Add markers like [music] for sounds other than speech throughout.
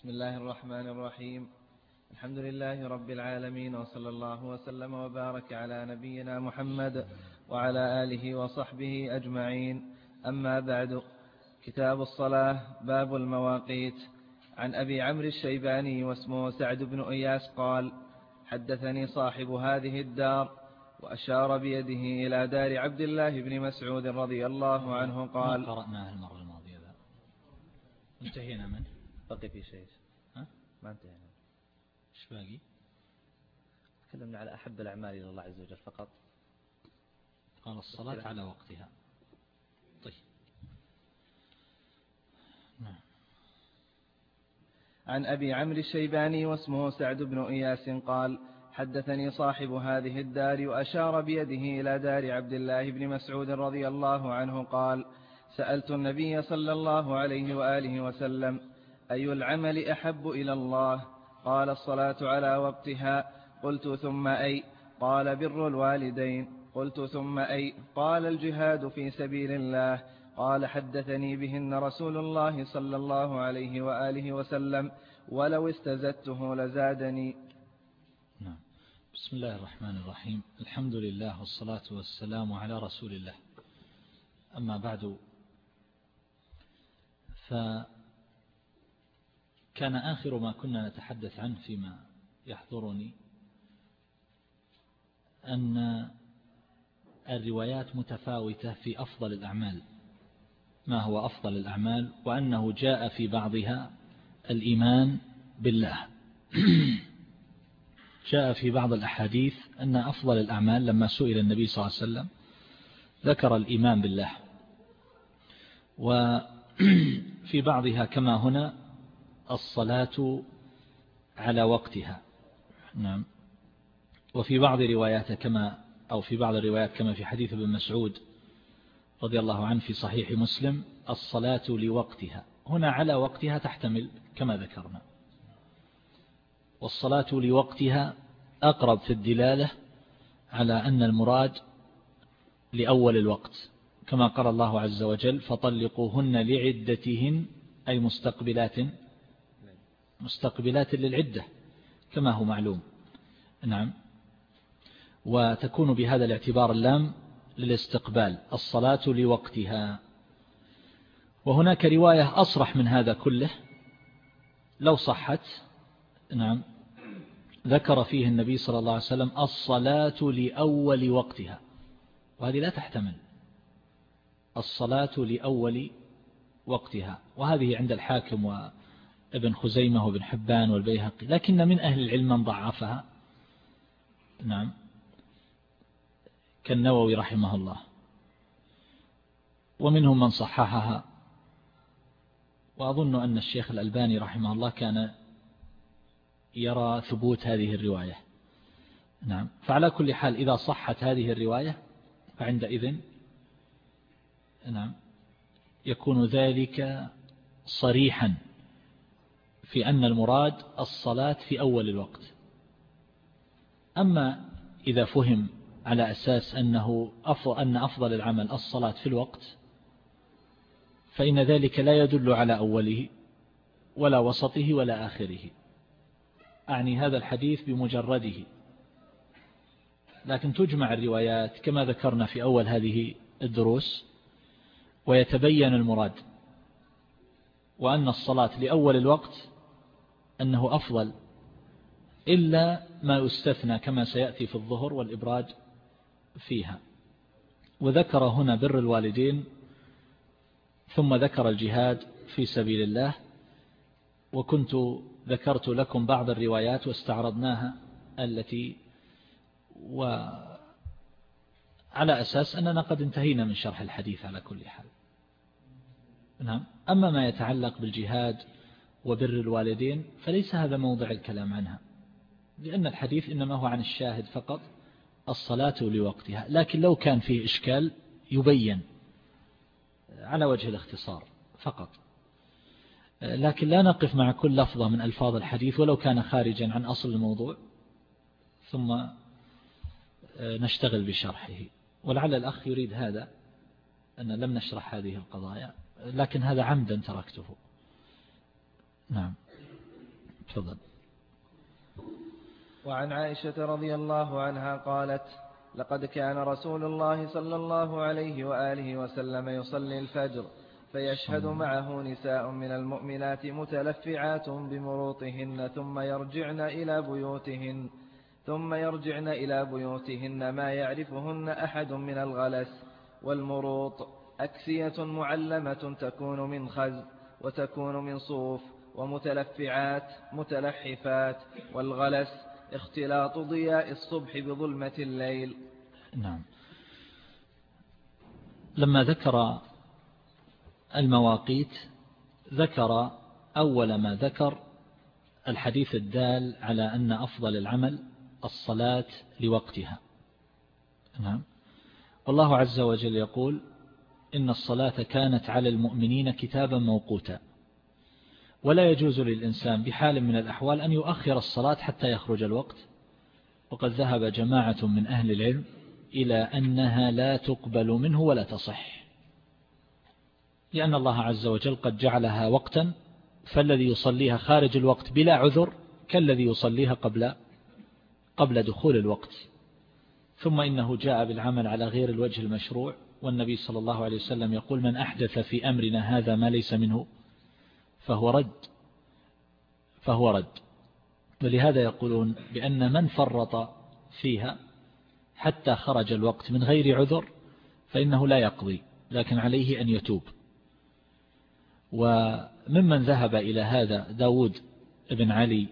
بسم الله الرحمن الرحيم. الحمد لله رب العالمين وصلى الله وسلم وبارك على نبينا محمد وعلى آله وصحبه أجمعين. أما بعد كتاب الصلاة باب المواقيت. عن أبي عمرو الشيباني واسمه سعد بن إياس قال حدثني صاحب هذه الدار وأشار بيده إلى دار عبد الله بن مسعود رضي الله عنه قال ما قرأناه المرة الماضية انتهينا منه. بقي في شيء. ها؟ ما انتهينا. إيش باقي؟ تكلمنا على أحب الأعمال إلى الله عز وجل فقط. قال الصلاة على وقتها. طيب. نعم. عن أبي عمرو الشيباني واسمه سعد بن إياس قال حدثني صاحب هذه الدار وأشار بيده إلى دار عبد الله بن مسعود رضي الله عنه قال سألت النبي صلى الله عليه وآله وسلم أي العمل أحب إلى الله؟ قال الصلاة على وقتها. قلت ثم أي. قال بر الوالدين. قلت ثم أي. قال الجهاد في سبيل الله. قال حدثني بهن رسول الله صلى الله عليه وآله وسلم. ولو استزدته لزادني. نعم. بسم الله الرحمن الرحيم. الحمد لله والصلاة والسلام على رسول الله. أما بعد فكان آخر ما كنا نتحدث عنه فيما يحضرني أن الروايات متفاوتة في أفضل الأعمال. ما هو أفضل الأعمال؟ وأنه جاء في بعضها الإيمان بالله. [clears throat] جاء في بعض الأحاديث أن أفضل الأعمال لما سئل النبي صلى الله عليه وسلم ذكر الإيمان بالله. [clears throat] وفي بعضها كما هنا الصلاة على وقتها. نعم. وفي بعض روايات كما أو في بعض الروايات كما في حديث ابن مسعود رضي الله عنه في صحيح مسلم الصلاة لوقتها. هنا على وقتها تحتمل كما ذكرنا. والصلاة لوقتها أقرب في الدلالة على أن المراد لأول الوقت. كما قال الله عز وجل فطلقوهن لعدتهن أي مستقبلات مستقبلات للعدة كما هو معلوم. نعم. وتكون بهذا الاعتبار اللام للاستقبال الصلاة لوقتها. وهناك رواية أصرح من هذا كله. لو صحت نعم ذكر فيه النبي صلى الله عليه وسلم الصلاة لأول وقتها. وهذه لا تحتمل. الصلاة لأول وقتها. وهذه عند الحاكم وابن خزيمة وابن حبان والبيهقي لكن من أهل العلم من ضعفها. نعم. كالنووي رحمه الله. ومنهم من صححها. وأظن أن الشيخ الألباني رحمه الله كان يرى ثبوت هذه الرواية. نعم. فعلى كل حال إذا صحت هذه الرواية فعندئذ نعم يكون ذلك صريحا. في أن المراد الصلاة في أول الوقت. أما إذا فهم على أساس أنه أفضل أن أفضل العمل الصلاة في الوقت فإن ذلك لا يدل على أوله ولا وسطه ولا آخره. أعني هذا الحديث بمجرده. لكن تجمع الروايات كما ذكرنا في أول هذه الدروس ويتبين المراد وأن الصلاة لأول الوقت أنه أفضل إلا ما يستثنى كما سيأتي في الظهر والإبراج فيها. وذكر هنا بر الوالدين ثم ذكر الجهاد في سبيل الله وكنت ذكرت لكم بعض الروايات واستعرضناها التي وعلى أساس أننا قد انتهينا من شرح الحديث على كل حال. نعم. أما ما يتعلق بالجهاد وبر الوالدين فليس هذا موضع الكلام عنها. لأن الحديث إنما هو عن الشاهد فقط الصلاة لوقتها. لكن لو كان فيه إشكال يبين على وجه الاختصار فقط. لكن لا نقف مع كل لفظة من ألفاظ الحديث ولو كان خارجا عن أصل الموضوع ثم نشتغل بشرحه. ولعل الأخ يريد هذا أن لم نشرح هذه القضايا لكن هذا عمدا تركته. نعم. تفضل. وعن عائشة رضي الله عنها قالت لقد كان رسول الله صلى الله عليه وآله وسلم يصلي الفجر فيشهد معه نساء من المؤمنات متلفعات بمروطهن ثم يرجعن إلى بيوتهن ثم يرجعن إلى بيوتهن ما يعرفهن أحد من الغلس والمروط أكسية معلمة تكون من خز وتكون من صوف ومتلفعات متلحفات والغلس اختلاط ضياء الصبح بظلمة الليل. نعم. لما ذكر المواقيت ذكر أول ما ذكر الحديث الدال على أن أفضل العمل الصلاة لوقتها. نعم. والله عز وجل يقول إن الصلاة كانت على المؤمنين كتابا موقوتا. ولا يجوز للإنسان بحال من الأحوال أن يؤخر الصلاة حتى يخرج الوقت. وقد ذهب جماعة من أهل العلم إلى أنها لا تقبل منه ولا تصح. لأن الله عز وجل قد جعلها وقتا فالذي يصليها خارج الوقت بلا عذر كالذي يصليها قبل قبل دخول الوقت. ثم إنه جاء بالعمل على غير الوجه المشروع والنبي صلى الله عليه وسلم يقول من أحدث في أمرنا هذا ما ليس منه. فهو رد. فهو رد. ولهذا يقولون بأن من فرط فيها حتى خرج الوقت من غير عذر فإنه لا يقضي لكن عليه أن يتوب. وممن ذهب إلى هذا داود بن علي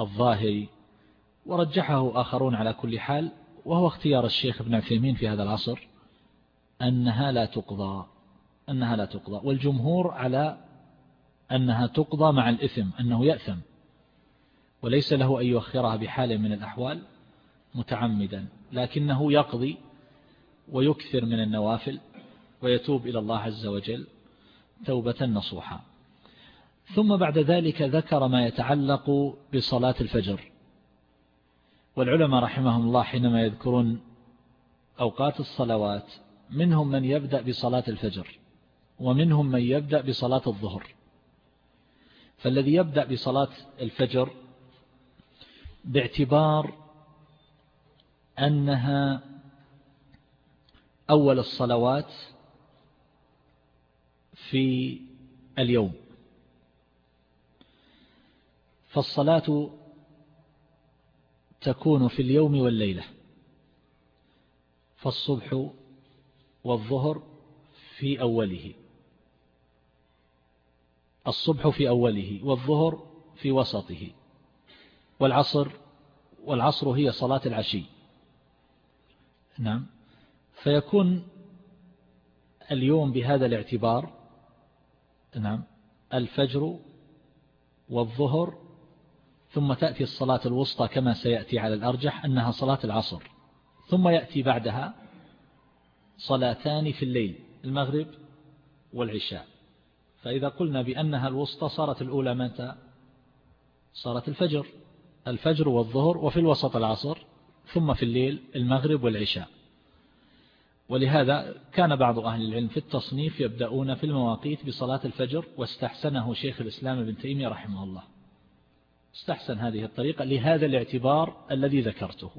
الظاهري ورجحه آخرون على كل حال وهو اختيار الشيخ ابن عثيمين في هذا العصر أنها لا تقضى أنها لا تقضى. والجمهور على أنها تقضى مع الإثم أنه يأثم. وليس له أن يؤخرها بحال من الأحوال متعمدا لكنه يقضي ويكثر من النوافل ويتوب إلى الله عز وجل توبة نصوحا. ثم بعد ذلك ذكر ما يتعلق بصلاة الفجر. والعلماء رحمهم الله حينما يذكرون أوقات الصلوات منهم من يبدأ بصلاة الفجر ومنهم من يبدأ بصلاة الظهر. فالذي يبدأ بصلاة الفجر باعتبار أنها أول الصلوات في اليوم. فالصلاة تكون في اليوم والليلة فالصبح والظهر في أوله. الصبح في أوله والظهر في وسطه والعصر والعصر هي صلاة العشي. نعم. فيكون اليوم بهذا الاعتبار نعم الفجر والظهر ثم تأتي الصلاة الوسطى كما سيأتي على الأرجح أنها صلاة العصر ثم يأتي بعدها صلاتان في الليل المغرب والعشاء. فإذا قلنا بأنها الوسطى صارت الأولى متى صارت الفجر. الفجر والظهر وفي الوسط العصر ثم في الليل المغرب والعشاء. ولهذا كان بعض أهل العلم في التصنيف يبدأون في المواقيت بصلاة الفجر واستحسنه شيخ الإسلام ابن تيمية رحمه الله. استحسن هذه الطريقة لهذا الاعتبار الذي ذكرته.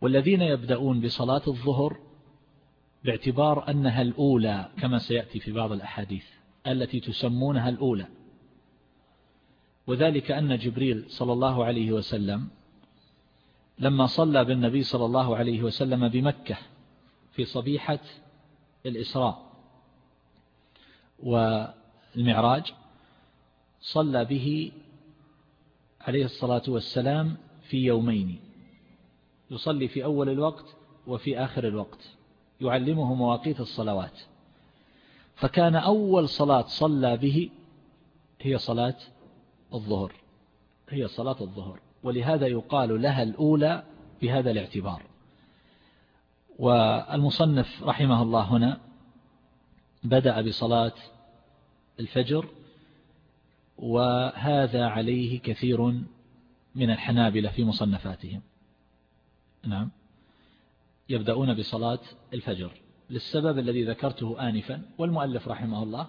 والذين يبدأون بصلاة الظهر باعتبار أنها الأولى كما سيأتي في بعض الأحاديث. التي تسمونها الأولى. وذلك أن جبريل صلى الله عليه وسلم لما صلى بالنبي صلى الله عليه وسلم بمكة في صبيحة الإسراء والمعراج صلى به عليه الصلاة والسلام في يومين يصلي في أول الوقت وفي آخر الوقت يعلمه مواقيت الصلوات. فكان أول صلاة صلى به هي صلاة الظهر هي صلاة الظهر ولهذا يقال لها الأولى بهذا الاعتبار. والمصنف رحمه الله هنا بدأ بصلاة الفجر وهذا عليه كثير من الحنابلة في مصنفاتهم. نعم. يبدأون بصلاة الفجر. للسبب الذي ذكرته آنفا والمؤلف رحمه الله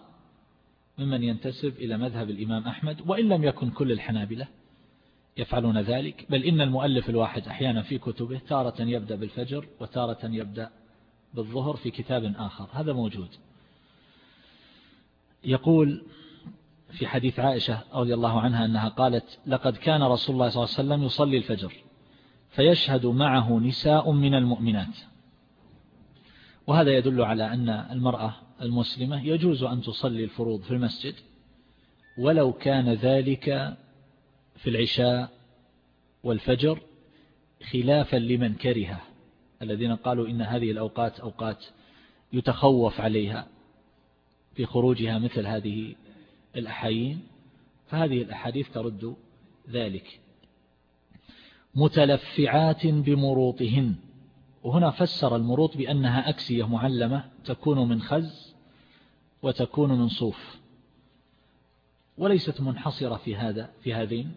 ممن ينتسب إلى مذهب الإمام أحمد وإن لم يكن كل الحنابلة يفعلون ذلك. بل إن المؤلف الواحد أحيانا في كتبه تارة يبدأ بالفجر وتارة يبدأ بالظهر في كتاب آخر. هذا موجود. يقول في حديث عائشة رضي الله عنها أنها قالت لقد كان رسول الله صلى الله عليه وسلم يصلي الفجر فيشهد معه نساء من المؤمنات. وهذا يدل على أن المرأة المسلمة يجوز أن تصلي الفروض في المسجد ولو كان ذلك في العشاء والفجر خلافا لمن كره الذين قالوا إن هذه الأوقات أوقات يتخوف عليها في خروجها مثل هذه الأحايين فهذه الأحاديث ترد ذلك. متلفعات بمروطهن. وهنا فسر المروط بأنها أكسية معلمة تكون من خز وتكون من صوف. وليست منحصرة في هذا في هذين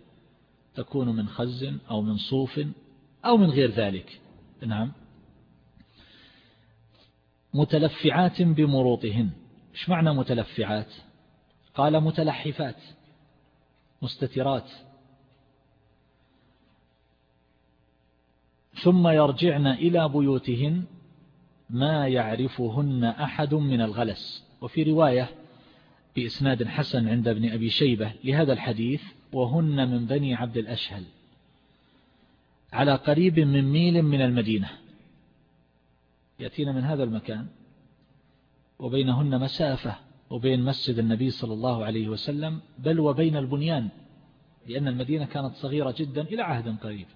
تكون من خز أو من صوف أو من غير ذلك. نعم. متلفعات بمروطهن. إيش معنى متلفعات؟ قال متلحفات مستترات. ثم يرجعن إلى بيوتهن ما يعرفهن أحد من الغلس. وفي رواية بإسناد حسن عند ابن أبي شيبة لهذا الحديث وهن من بني عبد الأشهل على قريب من ميل من المدينة. يأتينا من هذا المكان وبينهن مسافة وبين مسجد النبي صلى الله عليه وسلم بل وبين البنيان لأن المدينة كانت صغيرة جدا إلى عهد قريب.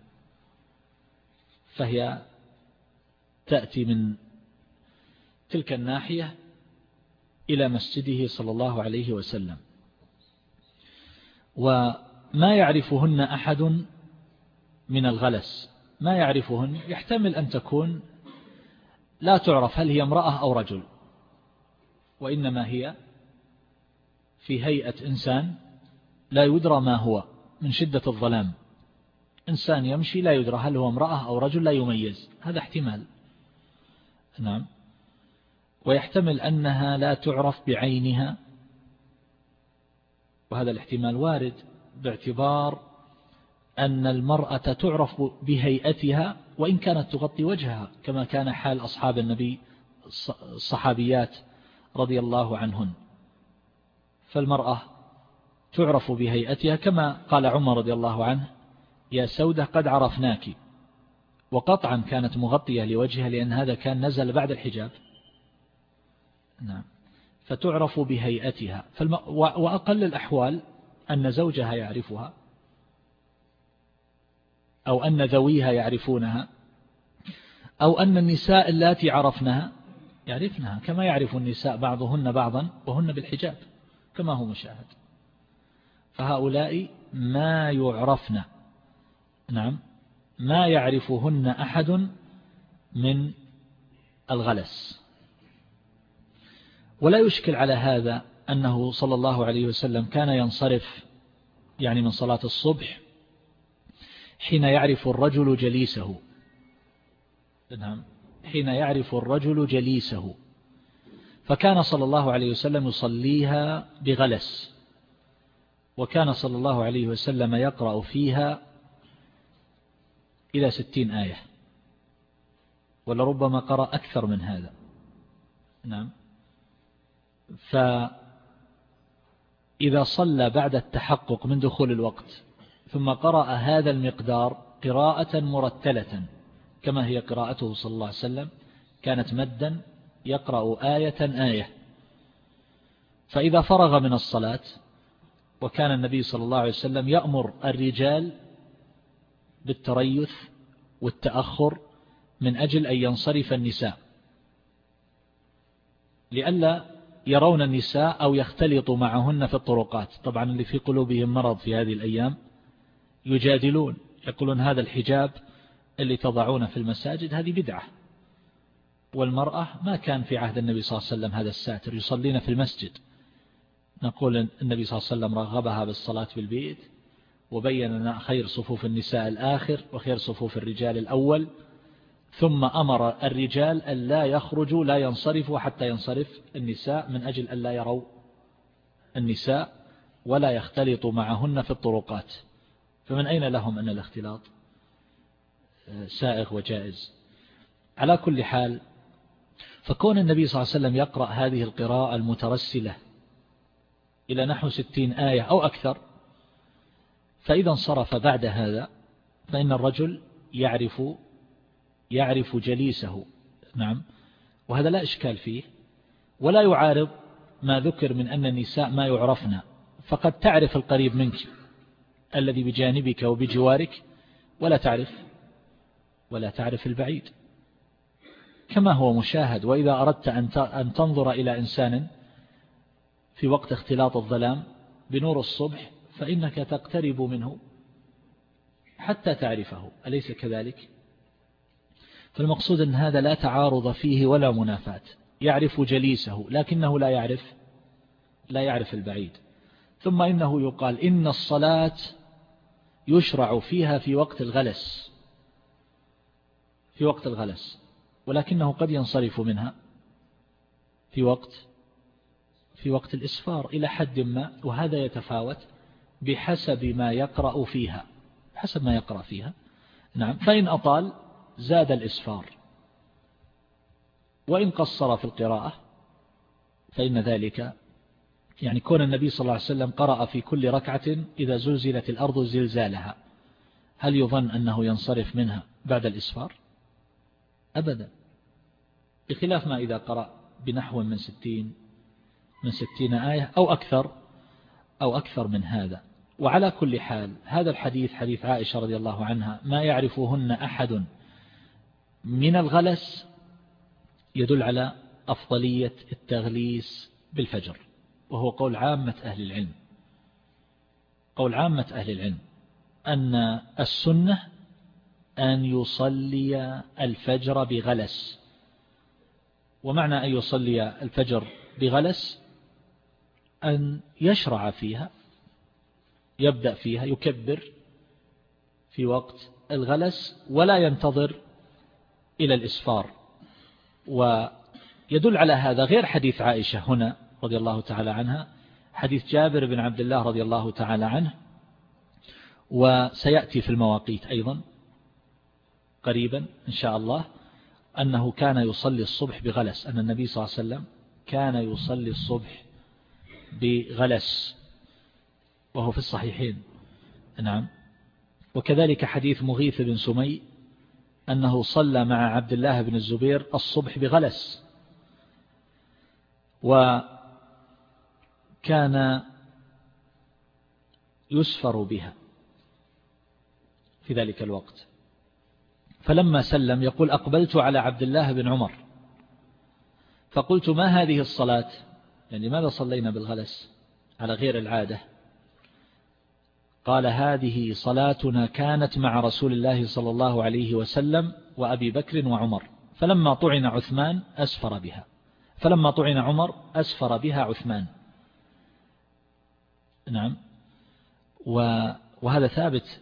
فهي تأتي من تلك الناحية إلى مسجده صلى الله عليه وسلم. وما يعرفهن أحد من الغلس. ما يعرفهن يحتمل أن تكون لا تعرف هل هي امرأة أو رجل. وإنما هي في هيئة إنسان لا يدرى ما هو من شدة الظلام. إنسان يمشي لا يدرى هل هو امرأة أو رجل لا يميز. هذا احتمال. نعم. ويحتمل أنها لا تعرف بعينها. وهذا الاحتمال وارد باعتبار أن المرأة تعرف بهيئتها وإن كانت تغطي وجهها كما كان حال أصحاب النبي الصحابيات رضي الله عنهن. فالمرأة تعرف بهيئتها كما قال عمر رضي الله عنه يا سودة قد عرفناك. وقطعا كانت مغطية لوجهها لأن هذا كان نزل بعد الحجاب. نعم. فتعرف بهيئتها. فالم... وأقل الأحوال أن زوجها يعرفها. أو أن ذويها يعرفونها. أو أن النساء اللاتي عرفنها يعرفنها. كما يعرف النساء بعضهن بعضا وهن بالحجاب. كما هو مشاهد. فهؤلاء ما يعرفن. نعم. ما يعرفهن أحد من الغلس. ولا يشكل على هذا أنه صلى الله عليه وسلم كان ينصرف يعني من صلاة الصبح حين يعرف الرجل جليسه. نعم. حين يعرف الرجل جليسه. فكان صلى الله عليه وسلم يصليها بغلس. وكان صلى الله عليه وسلم يقرأ فيها إلى ستين آية. ولربما قرأ أكثر من هذا. نعم. فإذا صلى بعد التحقق من دخول الوقت ثم قرأ هذا المقدار قراءة مرتلة كما هي قراءته صلى الله عليه وسلم كانت مدا يقرأ آية آية. فإذا فرغ من الصلاة وكان النبي صلى الله عليه وسلم يأمر الرجال بالتريث والتأخر من أجل أن ينصرف النساء. لئلا يرون النساء أو يختلطوا معهن في الطرقات. طبعا اللي في قلوبهم مرض في هذه الأيام يجادلون يقولون هذا الحجاب اللي تضعونه في المساجد هذه بدعة. والمرأة ما كان في عهد النبي صلى الله عليه وسلم هذا الساتر يصلين في المسجد. نقول النبي صلى الله عليه وسلم رغبها بالصلاة في البيت وبين لنا خير صفوف النساء الآخر وخير صفوف الرجال الأول. ثم أمر الرجال أن لا يخرجوا لا ينصرفوا حتى ينصرف النساء من أجل أن لا يروا النساء ولا يختلط معهن في الطرقات. فمن أين لهم أن الاختلاط؟ سائغ وجائز. على كل حال فكون النبي صلى الله عليه وسلم يقرأ هذه القراءة المترسلة إلى نحو ستين آية أو أكثر فإذا انصرف بعد هذا فإن الرجل يعرف يعرف جليسه. نعم. وهذا لا إشكال فيه. ولا يعارض ما ذكر من أن النساء ما يعرفن. فقد تعرف القريب منك الذي بجانبك وبجوارك ولا تعرف ولا تعرف البعيد. كما هو مشاهد. وإذا أردت أن تنظر إلى إنسان في وقت اختلاط الظلام بنور الصبح فإنك تقترب منه حتى تعرفه أليس كذلك؟ فالمقصود أن هذا لا تعارض فيه ولا منافات يعرف جليسه لكنه لا يعرف لا يعرف البعيد. ثم إنه يقال إن الصلاة يشرع فيها في وقت الغلس في وقت الغلس ولكنه قد ينصرف منها في وقت في وقت الإسفار إلى حد ما وهذا يتفاوت بحسب ما يقرأ فيها. حسب ما يقرأ فيها. نعم. فإن أطال زاد الإسفار. وإن قصر في القراءة فإن ذلك يعني كون النبي صلى الله عليه وسلم قرأ في كل ركعة إذا زلزلت الأرض زلزالها هل يظن أنه ينصرف منها بعد الإسفار؟ أبدا. بخلاف ما إذا قرأ بنحو من ستين من ستين آية أو أكثر أو أكثر من هذا. وعلى كل حال هذا الحديث حديث عائشة رضي الله عنها ما يعرفهن أحد من الغلس يدل على أفضلية التغليس بالفجر وهو قول عامة أهل العلم. قول عامة أهل العلم أن السنة أن يصلي الفجر بغلس. ومعنى أن يصلي الفجر بغلس أن يشرع فيها يبدأ فيها يكبر في وقت الغلس ولا ينتظر إلى الإسفار. ويدل على هذا غير حديث عائشة هنا رضي الله تعالى عنها حديث جابر بن عبد الله رضي الله تعالى عنه وسيأتي في المواقيت أيضا قريبا إن شاء الله أنه كان يصلي الصبح بغلس أن النبي صلى الله عليه وسلم كان يصلي الصبح بغلس. وهو في الصحيحين. نعم. وكذلك حديث مغيث بن سمي أنه صلى مع عبد الله بن الزبير الصبح بغلس. وكان يسفر بها في ذلك الوقت. فلما سلم يقول أقبلت على عبد الله بن عمر. فقلت ما هذه الصلاة؟ يعني ماذا صلينا بالغلس على غير العادة؟ قال هذه صلاتنا كانت مع رسول الله صلى الله عليه وسلم وأبي بكر وعمر. فلما طعن عثمان أسفر بها. فلما طعن عمر أسفر بها عثمان. نعم. وهذا ثابت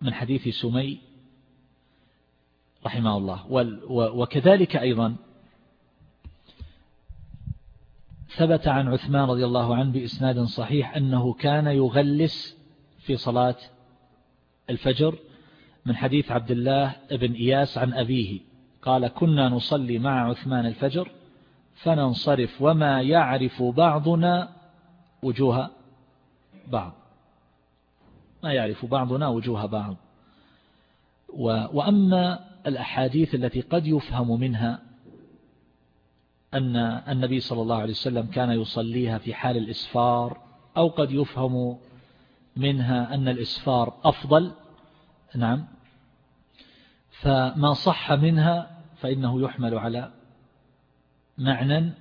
من حديث سمي رحمه الله. وكذلك أيضا ثبت عن عثمان رضي الله عنه بإسناد صحيح أنه كان يغلس في صلاة الفجر من حديث عبد الله بن إياس عن أبيه. قال كنا نصلي مع عثمان الفجر فننصرف وما يعرف بعضنا وجوه بعض. ما يعرف بعضنا وجوه بعض. وأما الأحاديث التي قد يفهم منها أن النبي صلى الله عليه وسلم كان يصليها في حال الإسفار أو قد يفهم منها أن الإسفار أفضل. نعم. فما صح منها فإنه يحمل على معنى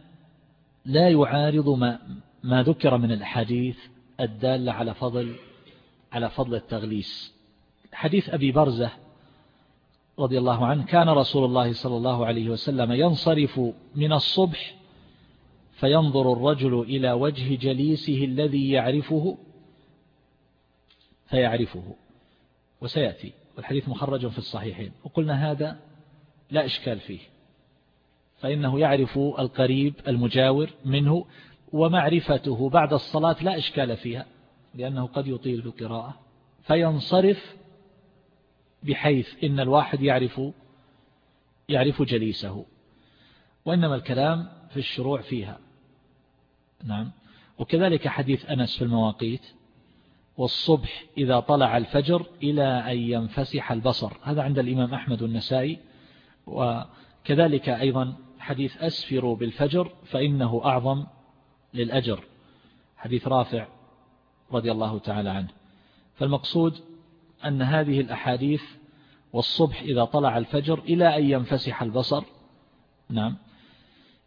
لا يعارض ما, ما ذكر من الحديث الدالة على فضل على فضل التغليس. حديث أبي برزة رضي الله عنه كان رسول الله صلى الله عليه وسلم ينصرف من الصبح فينظر الرجل إلى وجه جليسه الذي يعرفه فيعرفه وسيأتي. والحديث مخرج في الصحيحين. وقلنا هذا لا إشكال فيه فإنه يعرف القريب المجاور منه ومعرفته بعد الصلاة لا إشكال فيها لأنه قد يطيل في القراءة فينصرف بحيث إن الواحد يعرف يعرف جليسه. وإنما الكلام في الشروع فيها. نعم. وكذلك حديث أنس في المواقيت والصبح إذا طلع الفجر إلى أن ينفسح البصر. هذا عند الإمام أحمد النسائي وكذلك أيضا حديث أسفروا بالفجر فإنه أعظم للأجر. حديث رافع رضي الله تعالى عنه. فالمقصود أن هذه الأحاديث والصبح إذا طلع الفجر إلى أن ينفسح البصر. نعم.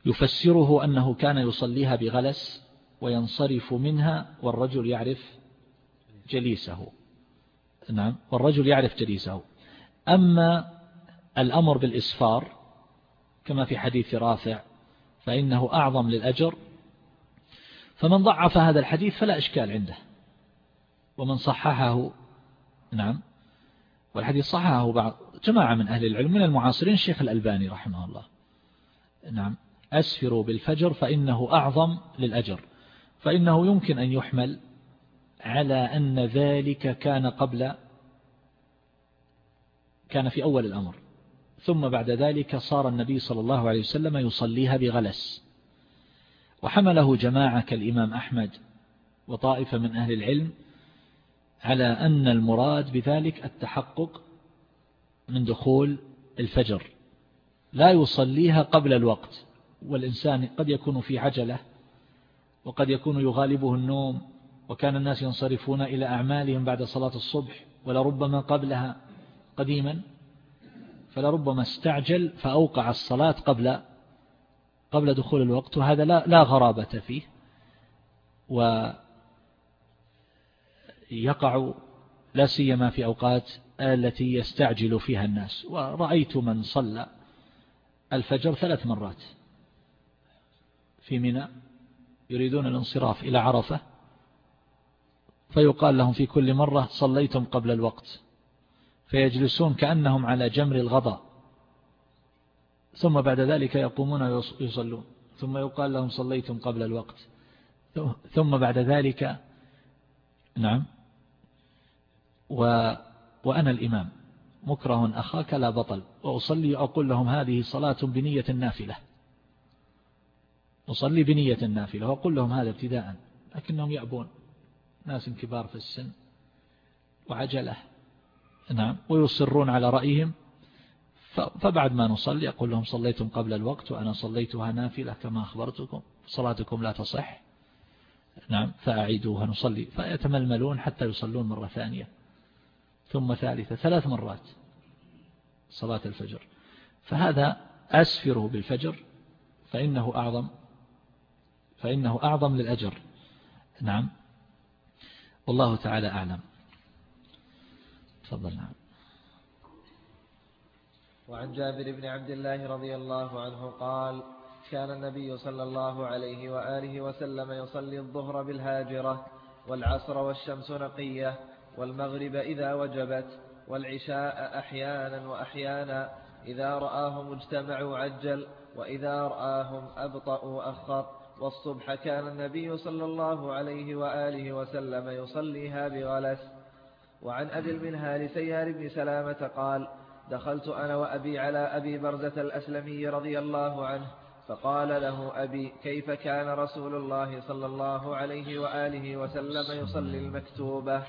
يفسره أنه كان يصليها بغلس وينصرف منها والرجل يعرف جليسه. نعم. والرجل يعرف جليسه. أما الأمر بالإسفار كما في حديث رافع فإنه أعظم للأجر فمن ضعف هذا الحديث فلا إشكال عنده ومن صححه نعم والحديث صححه بعض جماعة من أهل العلم من المعاصرين الشيخ الألباني رحمه الله. نعم. أسفروا بالفجر فإنه أعظم للأجر. فإنه يمكن أن يحمل على أن ذلك كان قبل كان في أول الأمر. ثم بعد ذلك صار النبي صلى الله عليه وسلم يصليها بغلس. وحمله جماعة كالإمام أحمد وطائفة من أهل العلم على أن المراد بذلك التحقق من دخول الفجر. لا يصليها قبل الوقت والإنسان قد يكون في عجلة وقد يكون يغالبه النوم وكان الناس ينصرفون إلى أعمالهم بعد صلاة الصبح ولربما قبلها قديما فلربما استعجل فأوقع الصلاة قبل قبل دخول الوقت وهذا لا, لا غرابة فيه. ويقع لا سيما في أوقات التي يستعجل فيها الناس. ورأيت من صلى الفجر ثلاث مرات في منى يريدون الانصراف إلى عرفة فيقال لهم في كل مرة صليتم قبل الوقت فيجلسون كأنهم على جمر الغضاء. ثم بعد ذلك يقومون ويصلون ثم يقال لهم صليتم قبل الوقت. ثم بعد ذلك نعم. و وأنا الإمام. مكره أخاك لا بطل. وأصلي أقول لهم هذه صلاة بنية النافلة أصلي بنية النافلة وأقول لهم هذا ابتداء. لكنهم يأبون. ناس كبار في السن. وعجلة. نعم. ويصرون على رأيهم. فبعد ما نصلي أقول لهم صليتم قبل الوقت وأنا صليتها نافلة كما أخبرتكم. صلاتكم لا تصح. نعم. فأعيدوها نصلي. فيتململون حتى يصلون مرة ثانية. ثم ثالثة ثلاث مرات صلاة الفجر. فهذا أسفره بالفجر فإنه أعظم فإنه أعظم للأجر. نعم. والله تعالى أعلم. تفضل نعم. وعن جابر بن عبد الله رضي الله عنه قال كان النبي صلى الله عليه وآله وسلم يصلي الظهر بالهاجرة والعصر والشمس نقية والمغرب إذا وجبت والعشاء أحيانا وأحيانا إذا رآهم اجتمعوا عجل وإذا رآهم أبطأوا أخر. والصبح كان النبي صلى الله عليه وآله وسلم يصليها بغلس. وعن أبي المنهال سيار بن سلامة قال دخلت أنا وأبي على أبي برزة الأسلمي رضي الله عنه فقال له أبي كيف كان رسول الله صلى الله عليه وآله وسلم يصلي المكتوبة؟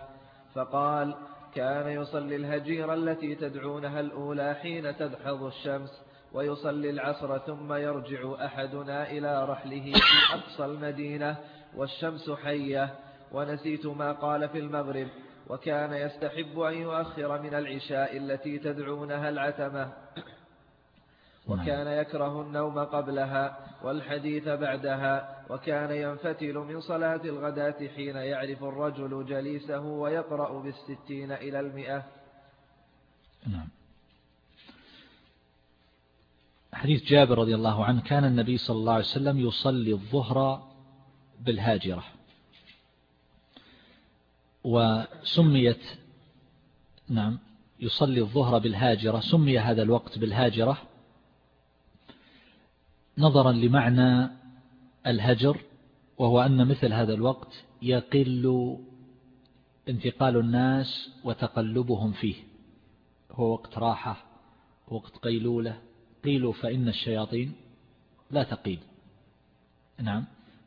فقال كان يصلي الهجير التي تدعونها الأولى حين تدحض الشمس ويصلي العصر ثم يرجع أحدنا إلى رحله في أقصى المدينة والشمس حية ونسيت ما قال في المغرب وكان يستحب أن يؤخر من العشاء التي تدعونها العتمة وكان يكره النوم قبلها والحديث بعدها وكان ينفتل من صلاة الغداة حين يعرف الرجل جليسه ويقرأ بالستين إلى المئة. نعم. حديث جابر رضي الله عنه كان النبي صلى الله عليه وسلم يصلي الظهر بالهاجرة. وسميت نعم يصلي الظهر بالهاجرة. سمي هذا الوقت بالهاجرة؟ نظرا لمعنى الهجر وهو أن مثل هذا الوقت يقل انتقال الناس وتقلبهم فيه. هو وقت راحة وقت قيلولة. قيلوا فإن الشياطين لا تقيل. نعم.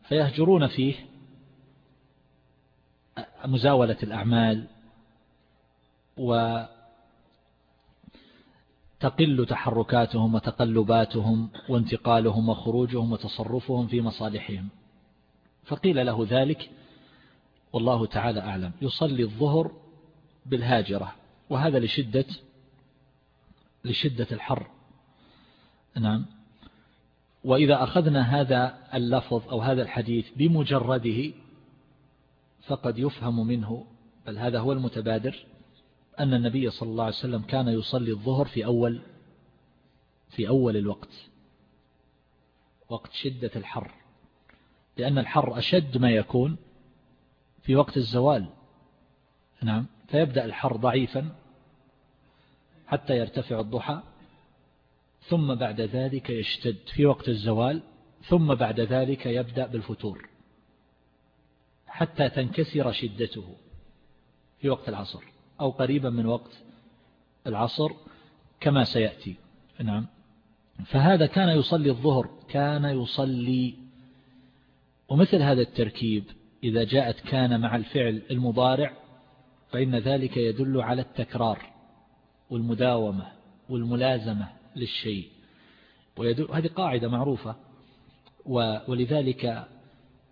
فيهجرون فيه مزاولة الأعمال وتقل تحركاتهم وتقلباتهم وانتقالهم وخروجهم وتصرفهم في مصالحهم. فقيل له ذلك والله تعالى أعلم. يصلي الظهر بالهاجرة وهذا لشدة لشدة الحر. نعم. وإذا أخذنا هذا اللفظ أو هذا الحديث بمجرده فقد يفهم منه بل هذا هو المتبادر. أن النبي صلى الله عليه وسلم كان يصلي الظهر في أول في أول الوقت وقت شدة الحر لأن الحر أشد ما يكون في وقت الزوال. نعم فيبدأ الحر ضعيفا حتى يرتفع الضحى ثم بعد ذلك يشتد في وقت الزوال ثم بعد ذلك يبدأ بالفتور حتى تنكسر شدته في وقت العصر. أو قريبا من وقت العصر كما سيأتي. نعم. فهذا كان يصلي الظهر كان يصلي. ومثل هذا التركيب إذا جاءت كان مع الفعل المضارع فإن ذلك يدل على التكرار والمداومة والملازمة للشيء. ويدل هذه قاعدة معروفة. ولذلك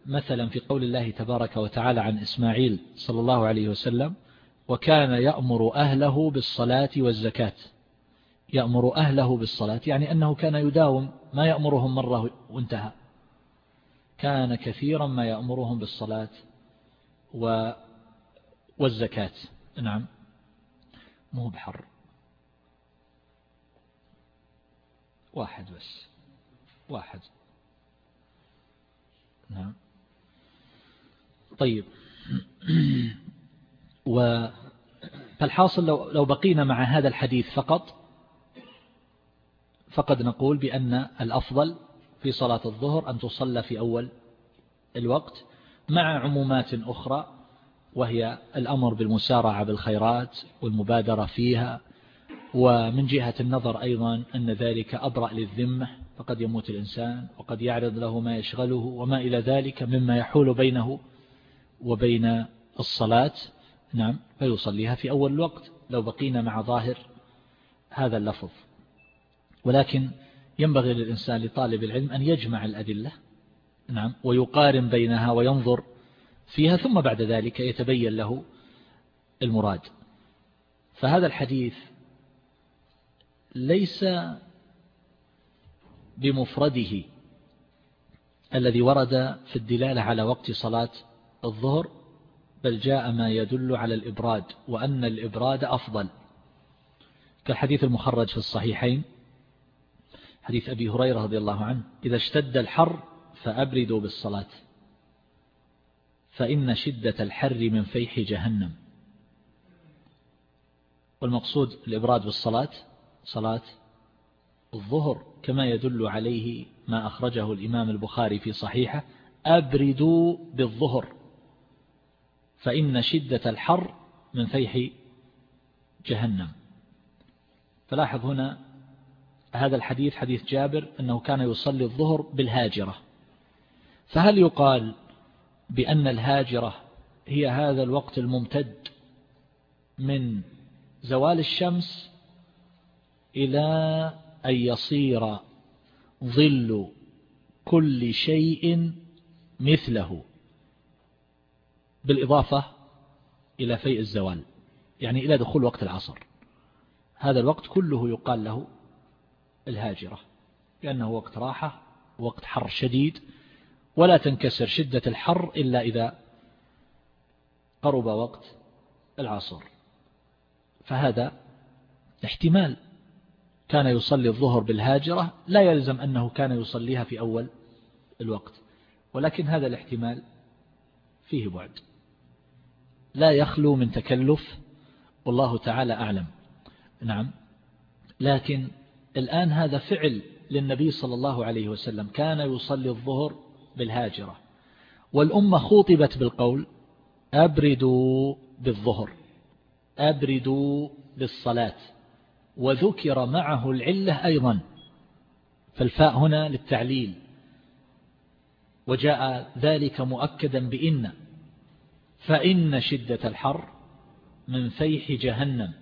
مثلا في قول الله تبارك وتعالى عن إسماعيل صلى الله عليه وسلم وكان يأمر أهله بالصلاة والزكاة. يأمر أهله بالصلاة يعني أنه كان يداوم ما يأمرهم مرة وانتهى. كان كثيرا ما يأمرهم بالصلاة والزكاة. نعم. مو بحر. واحد بس. واحد. نعم. طيب. [clears throat] و فالحاصل لو, لو بقينا مع هذا الحديث فقط فقد نقول بأن الأفضل في صلاة الظهر أن تصلى في أول الوقت مع عمومات أخرى وهي الأمر بالمسارعة بالخيرات والمبادرة فيها ومن جهة النظر أيضا أن ذلك أبرأ للذمة فقد يموت الإنسان وقد يعرض له ما يشغله وما إلى ذلك مما يحول بينه وبين الصلاة. نعم فيصليها في أول الوقت لو بقينا مع ظاهر هذا اللفظ. ولكن ينبغي للإنسان لطالب العلم أن يجمع الأدلة نعم ويقارن بينها وينظر فيها ثم بعد ذلك يتبين له المراد. فهذا الحديث ليس بمفرده الذي ورد في الدلالة على وقت صلاة الظهر بل جاء ما يدل على الإبراد وأن الإبراد أفضل. كالحديث المخرج في الصحيحين حديث أبي هريرة رضي الله عنه إذا اشتد الحر فأبردوا بالصلاة فإن شدة الحر من فيح جهنم. والمقصود الإبراد بالصلاة صلاة الظهر كما يدل عليه ما أخرجه الإمام البخاري في صحيحه أبردوا بالظهر. فإن شدة الحر من فيح جهنم. فلاحظ هنا هذا الحديث حديث جابر أنه كان يصلي الظهر بالهاجرة. فهل يقال بأن الهاجرة هي هذا الوقت الممتد من زوال الشمس إلى أن يصير ظل كل شيء مثله؟ بالإضافة إلى فيء الزوال يعني إلى دخول وقت العصر. هذا الوقت كله يقال له الهاجرة لأنه وقت راحة وقت حر شديد ولا تنكسر شدة الحر إلا إذا قرب وقت العصر. فهذا احتمال. كان يصلي الظهر بالهاجرة لا يلزم أنه كان يصليها في أول الوقت ولكن هذا الاحتمال فيه بعد. لا يخلو من تكلف والله تعالى أعلم. نعم. لكن الآن هذا فعل للنبي صلى الله عليه وسلم. كان يصلي الظهر بالهاجرة. والأمة خوطبت بالقول أبردوا بالظهر أبردوا بالصلاة. وذكر معه العلة أيضا. فالفاء هنا للتعليل. وجاء ذلك مؤكدا بإن. فإن شدة الحر من فيح جهنم.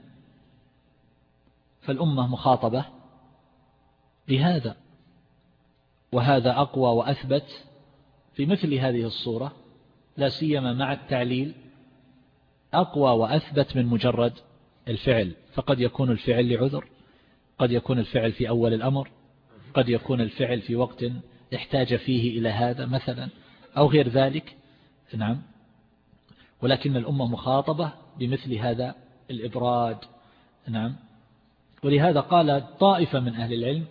فالأمة مخاطبة بهذا وهذا أقوى وأثبت في مثل هذه الصورة لا سيما مع التعليل أقوى وأثبت من مجرد الفعل. فقد يكون الفعل لعذر قد يكون الفعل في أول الأمر قد يكون الفعل في وقت احتاج فيه إلى هذا مثلا أو غير ذلك. نعم. ولكن الأمة مخاطبة بمثل هذا الإبراد. نعم. ولهذا قال طائفة من أهل العلم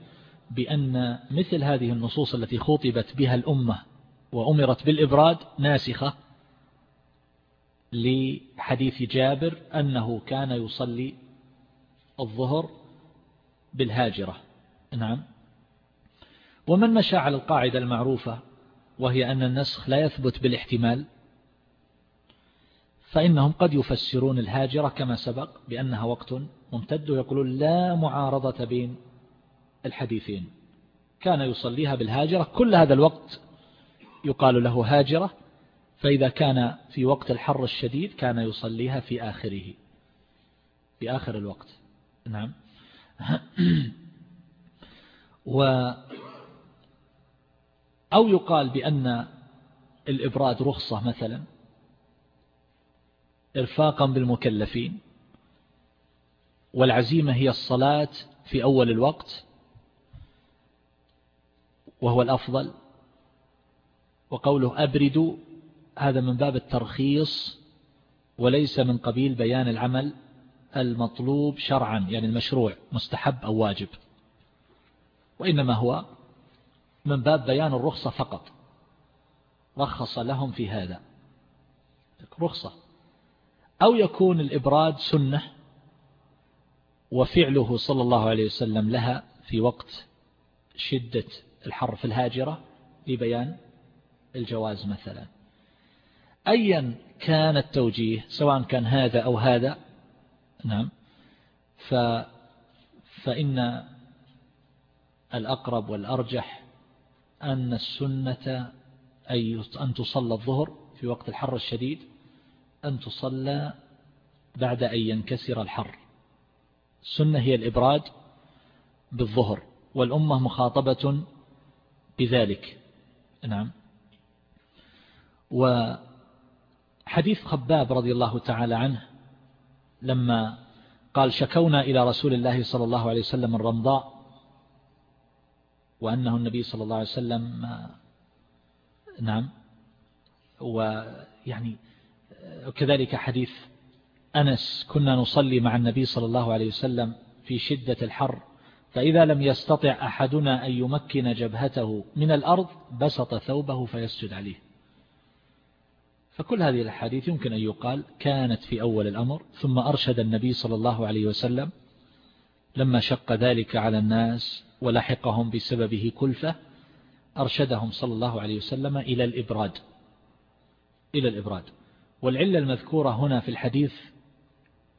بأن مثل هذه النصوص التي خطبت بها الأمة وأمرت بالإبراد ناسخة لحديث جابر أنه كان يصلي الظهر بالهاجرة. نعم. ومن مشى على القاعدة المعروفة وهي أن النسخ لا يثبت بالاحتمال فإنهم قد يفسرون الهاجرة كما سبق بأنها وقت ممتد ويقولون لا معارضة بين الحديثين. كان يصليها بالهاجرة كل هذا الوقت يقال له هاجرة فإذا كان في وقت الحر الشديد كان يصليها في آخره في آخر الوقت. نعم. [clears throat] و أو يقال بأن الإبراد رخصة مثلا. إرفاقا بالمكلفين. والعزيمة هي الصلاة في أول الوقت وهو الأفضل. وقوله أبردوا هذا من باب الترخيص وليس من قبيل بيان العمل المطلوب شرعا يعني المشروع مستحب أو واجب. وإنما هو من باب بيان الرخصة فقط. رخص لهم في هذا. رخصة. أو يكون الإبراد سنة وفعله صلى الله عليه وسلم لها في وقت شدة الحر في الهاجرة لبيان الجواز مثلا. أيا كان التوجيه سواء كان هذا أو هذا نعم ف فإن الأقرب والأرجح أن السنة أن تصلى الظهر في وقت الحر الشديد أن تصلى بعد أن ينكسر الحر. السنة هي الإبراد بالظهر والأمة مخاطبة بذلك. نعم. وحديث خباب رضي الله تعالى عنه لما قال شكونا إلى رسول الله صلى الله عليه وسلم الرمضاء وأنه النبي صلى الله عليه وسلم نعم ويعني وكذلك حديث أنس كنا نصلي مع النبي صلى الله عليه وسلم في شدة الحر فإذا لم يستطع أحدنا أن يمكن جبهته من الأرض بسط ثوبه فيسجد عليه. فكل هذه الحديث يمكن أن يقال كانت في أول الأمر ثم أرشد النبي صلى الله عليه وسلم لما شق ذلك على الناس ولحقهم بسببه كلفة أرشدهم صلى الله عليه وسلم إلى الإبراد إلى الإبراد. والعلة المذكورة هنا في الحديث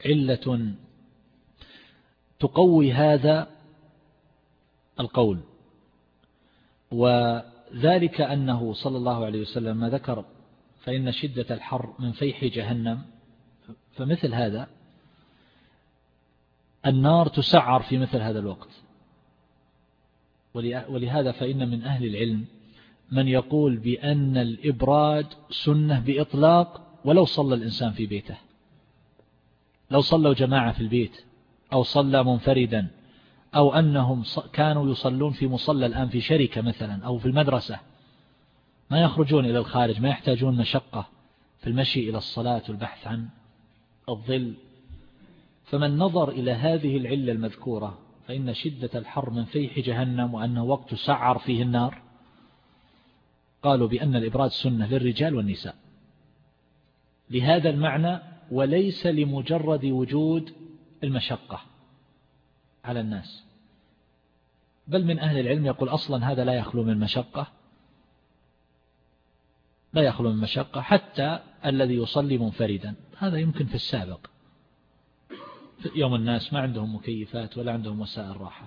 علة تقوي هذا القول. وذلك أنه صلى الله عليه وسلم ما ذكر فإن شدة الحر من فيح جهنم فمثل هذا النار تسعر في مثل هذا الوقت. ولهذا فإن من أهل العلم من يقول بأن الإبراد سنة بإطلاق ولو صلى الإنسان في بيته. لو صلوا جماعة في البيت أو صلى منفردا أو أنهم كانوا يصلون في مصلى الآن في شركة مثلا أو في المدرسة. ما يخرجون إلى الخارج ما يحتاجون مشقة في المشي إلى الصلاة والبحث عن الظل. فمن نظر إلى هذه العلة المذكورة فإن شدة الحر من فيح جهنم وأنه وقت سعر فيه النار قالوا بأن الإبراد سنة للرجال والنساء. لهذا المعنى وليس لمجرد وجود المشقة على الناس. بل من أهل العلم يقول أصلا هذا لا يخلو من مشقة لا يخلو من مشقة حتى الذي يصلي منفردا. هذا يمكن في السابق. يوم الناس ما عندهم مكيفات ولا عندهم وسائل راحة.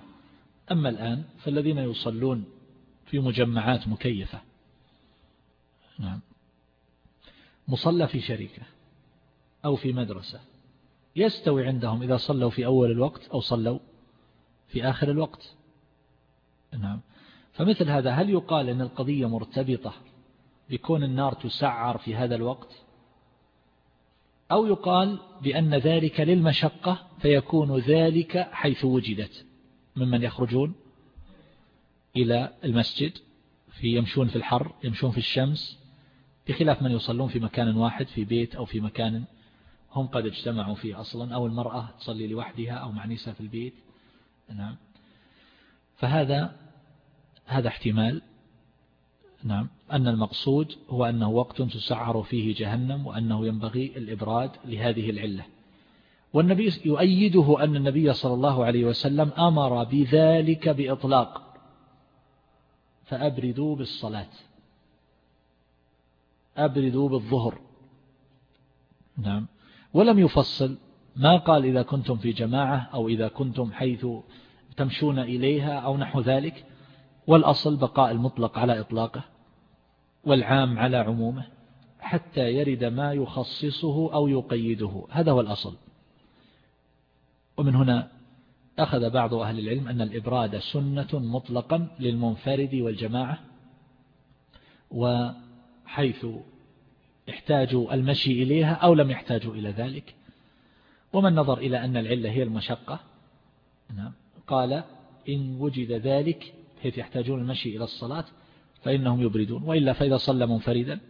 أما الآن فالذين يصلون في مجمعات مكيفة. نعم. مصلى في شركة أو في مدرسة. يستوي عندهم إذا صلوا في أول الوقت أو صلوا في آخر الوقت. نعم. فمثل هذا هل يقال أن القضية مرتبطة بكون النار تسعر في هذا الوقت؟ أو يقال بأن ذلك للمشقة فيكون ذلك حيث وجدت ممن يخرجون إلى المسجد في يمشون في الحر يمشون في الشمس بخلاف من يصلون في مكان واحد في بيت أو في مكان هم قد اجتمعوا فيه أصلا أو المرأة تصلي لوحدها أو مع نساء في البيت. نعم. فهذا هذا احتمال. نعم. أن المقصود هو أنه وقت تسعر فيه جهنم وأنه ينبغي الإبراد لهذه العلة. والنبي يؤيده أن النبي صلى الله عليه وسلم أمر بذلك بإطلاق. فأبردوا بالصلاة. أبردوا بالظهر. نعم. ولم يفصل ما قال إذا كنتم في جماعة أو إذا كنتم حيث تمشون إليها أو نحو ذلك. والأصل بقاء المطلق على إطلاقه والعام على عمومه حتى يرد ما يخصصه أو يقيده. هذا هو الأصل. ومن هنا أخذ بعض أهل العلم أن الإبراد سنة مطلقا للمنفرد والجماعة. وحيث احتاجوا المشي إليها أو لم يحتاجوا إلى ذلك. ومن نظر إلى أن العلة هي المشقة نعم، قال إن وجد ذلك حيث يحتاجون المشي إلى الصلاة فإنهم يبردون وإلا فإذا صلى منفردا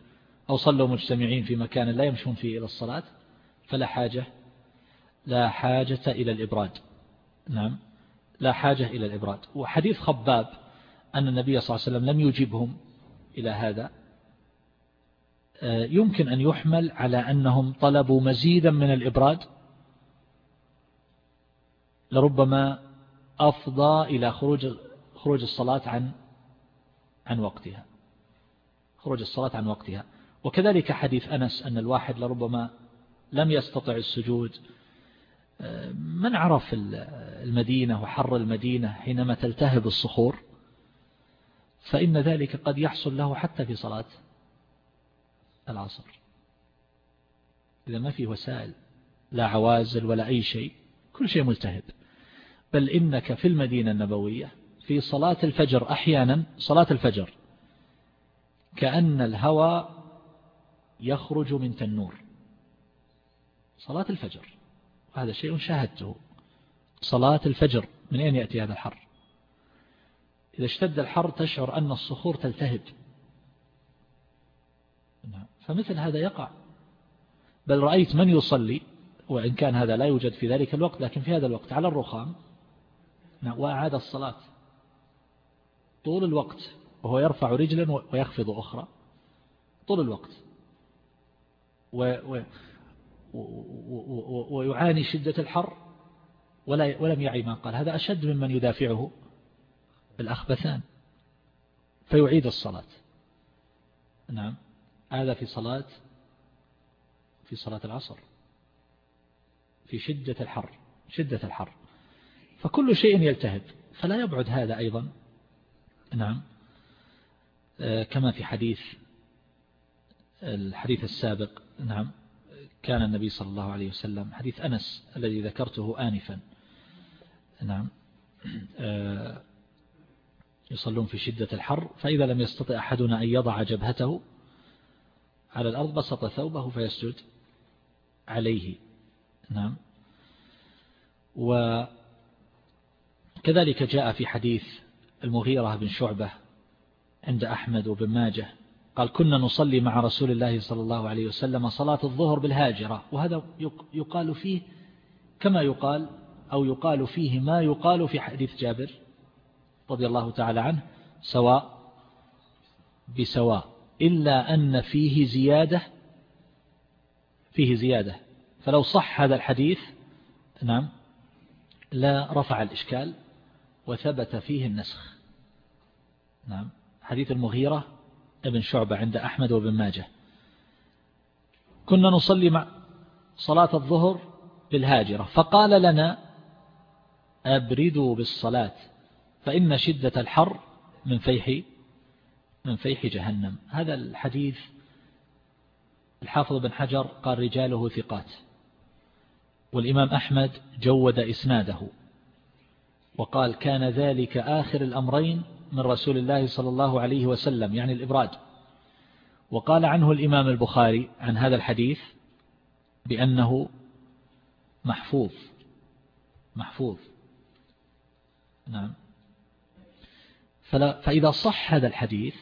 أو صلوا مجتمعين في مكان لا يمشون فيه إلى الصلاة فلا حاجة لا حاجة إلى الإبراد. نعم لا حاجة إلى الإبراد. وحديث خباب أن النبي صلى الله عليه وسلم لم يجيبهم إلى هذا يمكن أن يحمل على أنهم طلبوا مزيدا من الإبراد لربما أفضى إلى خروج خروج الصلاة عن عن وقتها. خروج الصلاة عن وقتها. وكذلك حديث أنس أن الواحد لربما لم يستطع السجود. من عرف المدينة وحر المدينة حينما تلتهب الصخور؟ فإن ذلك قد يحصل له حتى في صلاة العصر. إذا ما في وسائل لا عوازل ولا أي شيء كل شيء ملتهب. بل إنك في المدينة النبوية في صلاة الفجر أحيانا صلاة الفجر كأن الهوى يخرج من تنور. صلاة الفجر هذا شيء شاهدته. صلاة الفجر من أين يأتي هذا الحر؟ إذا اشتد الحر تشعر أن الصخور تلتهب. نعم. فمثل هذا يقع. بل رأيت من يصلي وإن كان هذا لا يوجد في ذلك الوقت لكن في هذا الوقت على الرخام. نعم. وأعاد الصلاة. طول الوقت وهو يرفع رجلا ويخفض أخرى. طول الوقت. ويعاني شدة الحر ولا ولم يعي ما قال. هذا أشد ممن يدافعه الأخبثان. فيعيد الصلاة. نعم. هذا في صلاة في صلاة العصر في شدة الحر شدة الحر. فكل شيء يلتهب. فلا يبعد هذا أيضا. نعم. آه، كما في حديث الحديث السابق. نعم. كان النبي صلى الله عليه وسلم حديث أنس الذي ذكرته آنفا. نعم. آه، يصلون في شدة الحر فإذا لم يستطع أحدنا أن يضع جبهته على الأرض بسط ثوبه فيسجد عليه. نعم. وكذلك جاء في حديث المغيرة بن شعبة عند أحمد وبن ماجه قال كنا نصلي مع رسول الله صلى الله عليه وسلم صلاة الظهر بالهاجرة وهذا يقال فيه كما يقال أو يقال فيه ما يقال في حديث جابر رضي الله تعالى عنه سواء بسواء. إلا أن فيه زيادة فيه زيادة. فلو صح هذا الحديث نعم لا رفع الإشكال وثبت فيه النسخ. نعم. حديث المغيرة ابن شعبة عند أحمد وابن ماجه. كنا نصلي مع صلاة الظهر بالهاجرة فقال لنا أبردوا بالصلاة فإن شدة الحر من فيح من فيح جهنم. هذا الحديث الحافظ بن حجر قال رجاله ثقات. والإمام أحمد جود إسناده وقال كان ذلك آخر الأمرين من رسول الله صلى الله عليه وسلم يعني الإبراد. وقال عنه الإمام البخاري عن هذا الحديث بأنه محفوظ. محفوظ. نعم. فلا فإذا صح هذا الحديث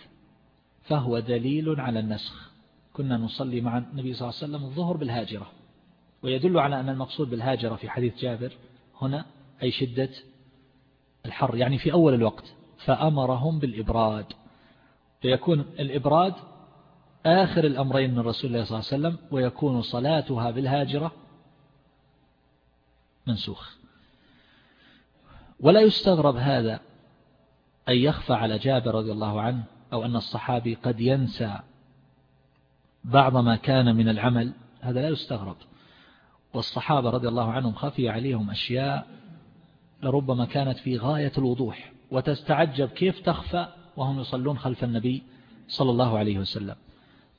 فهو دليل على النسخ. كنا نصلي مع النبي صلى الله عليه وسلم الظهر بالهاجرة. ويدل على أن المقصود بالهاجرة في حديث جابر هنا أي شدة الحر يعني في أول الوقت فأمرهم بالإبراد. فيكون الإبراد آخر الأمرين من رسول الله صلى الله عليه وسلم ويكون صلاتها بالهاجرة منسوخ. ولا يستغرب هذا أن يخفى على جابر رضي الله عنه أو أن الصحابي قد ينسى بعض ما كان من العمل هذا لا يستغرب. والصحابة رضي الله عنهم خفي عليهم أشياء لربما كانت في غاية الوضوح وتستعجب كيف تخفى وهم يصلون خلف النبي صلى الله عليه وسلم.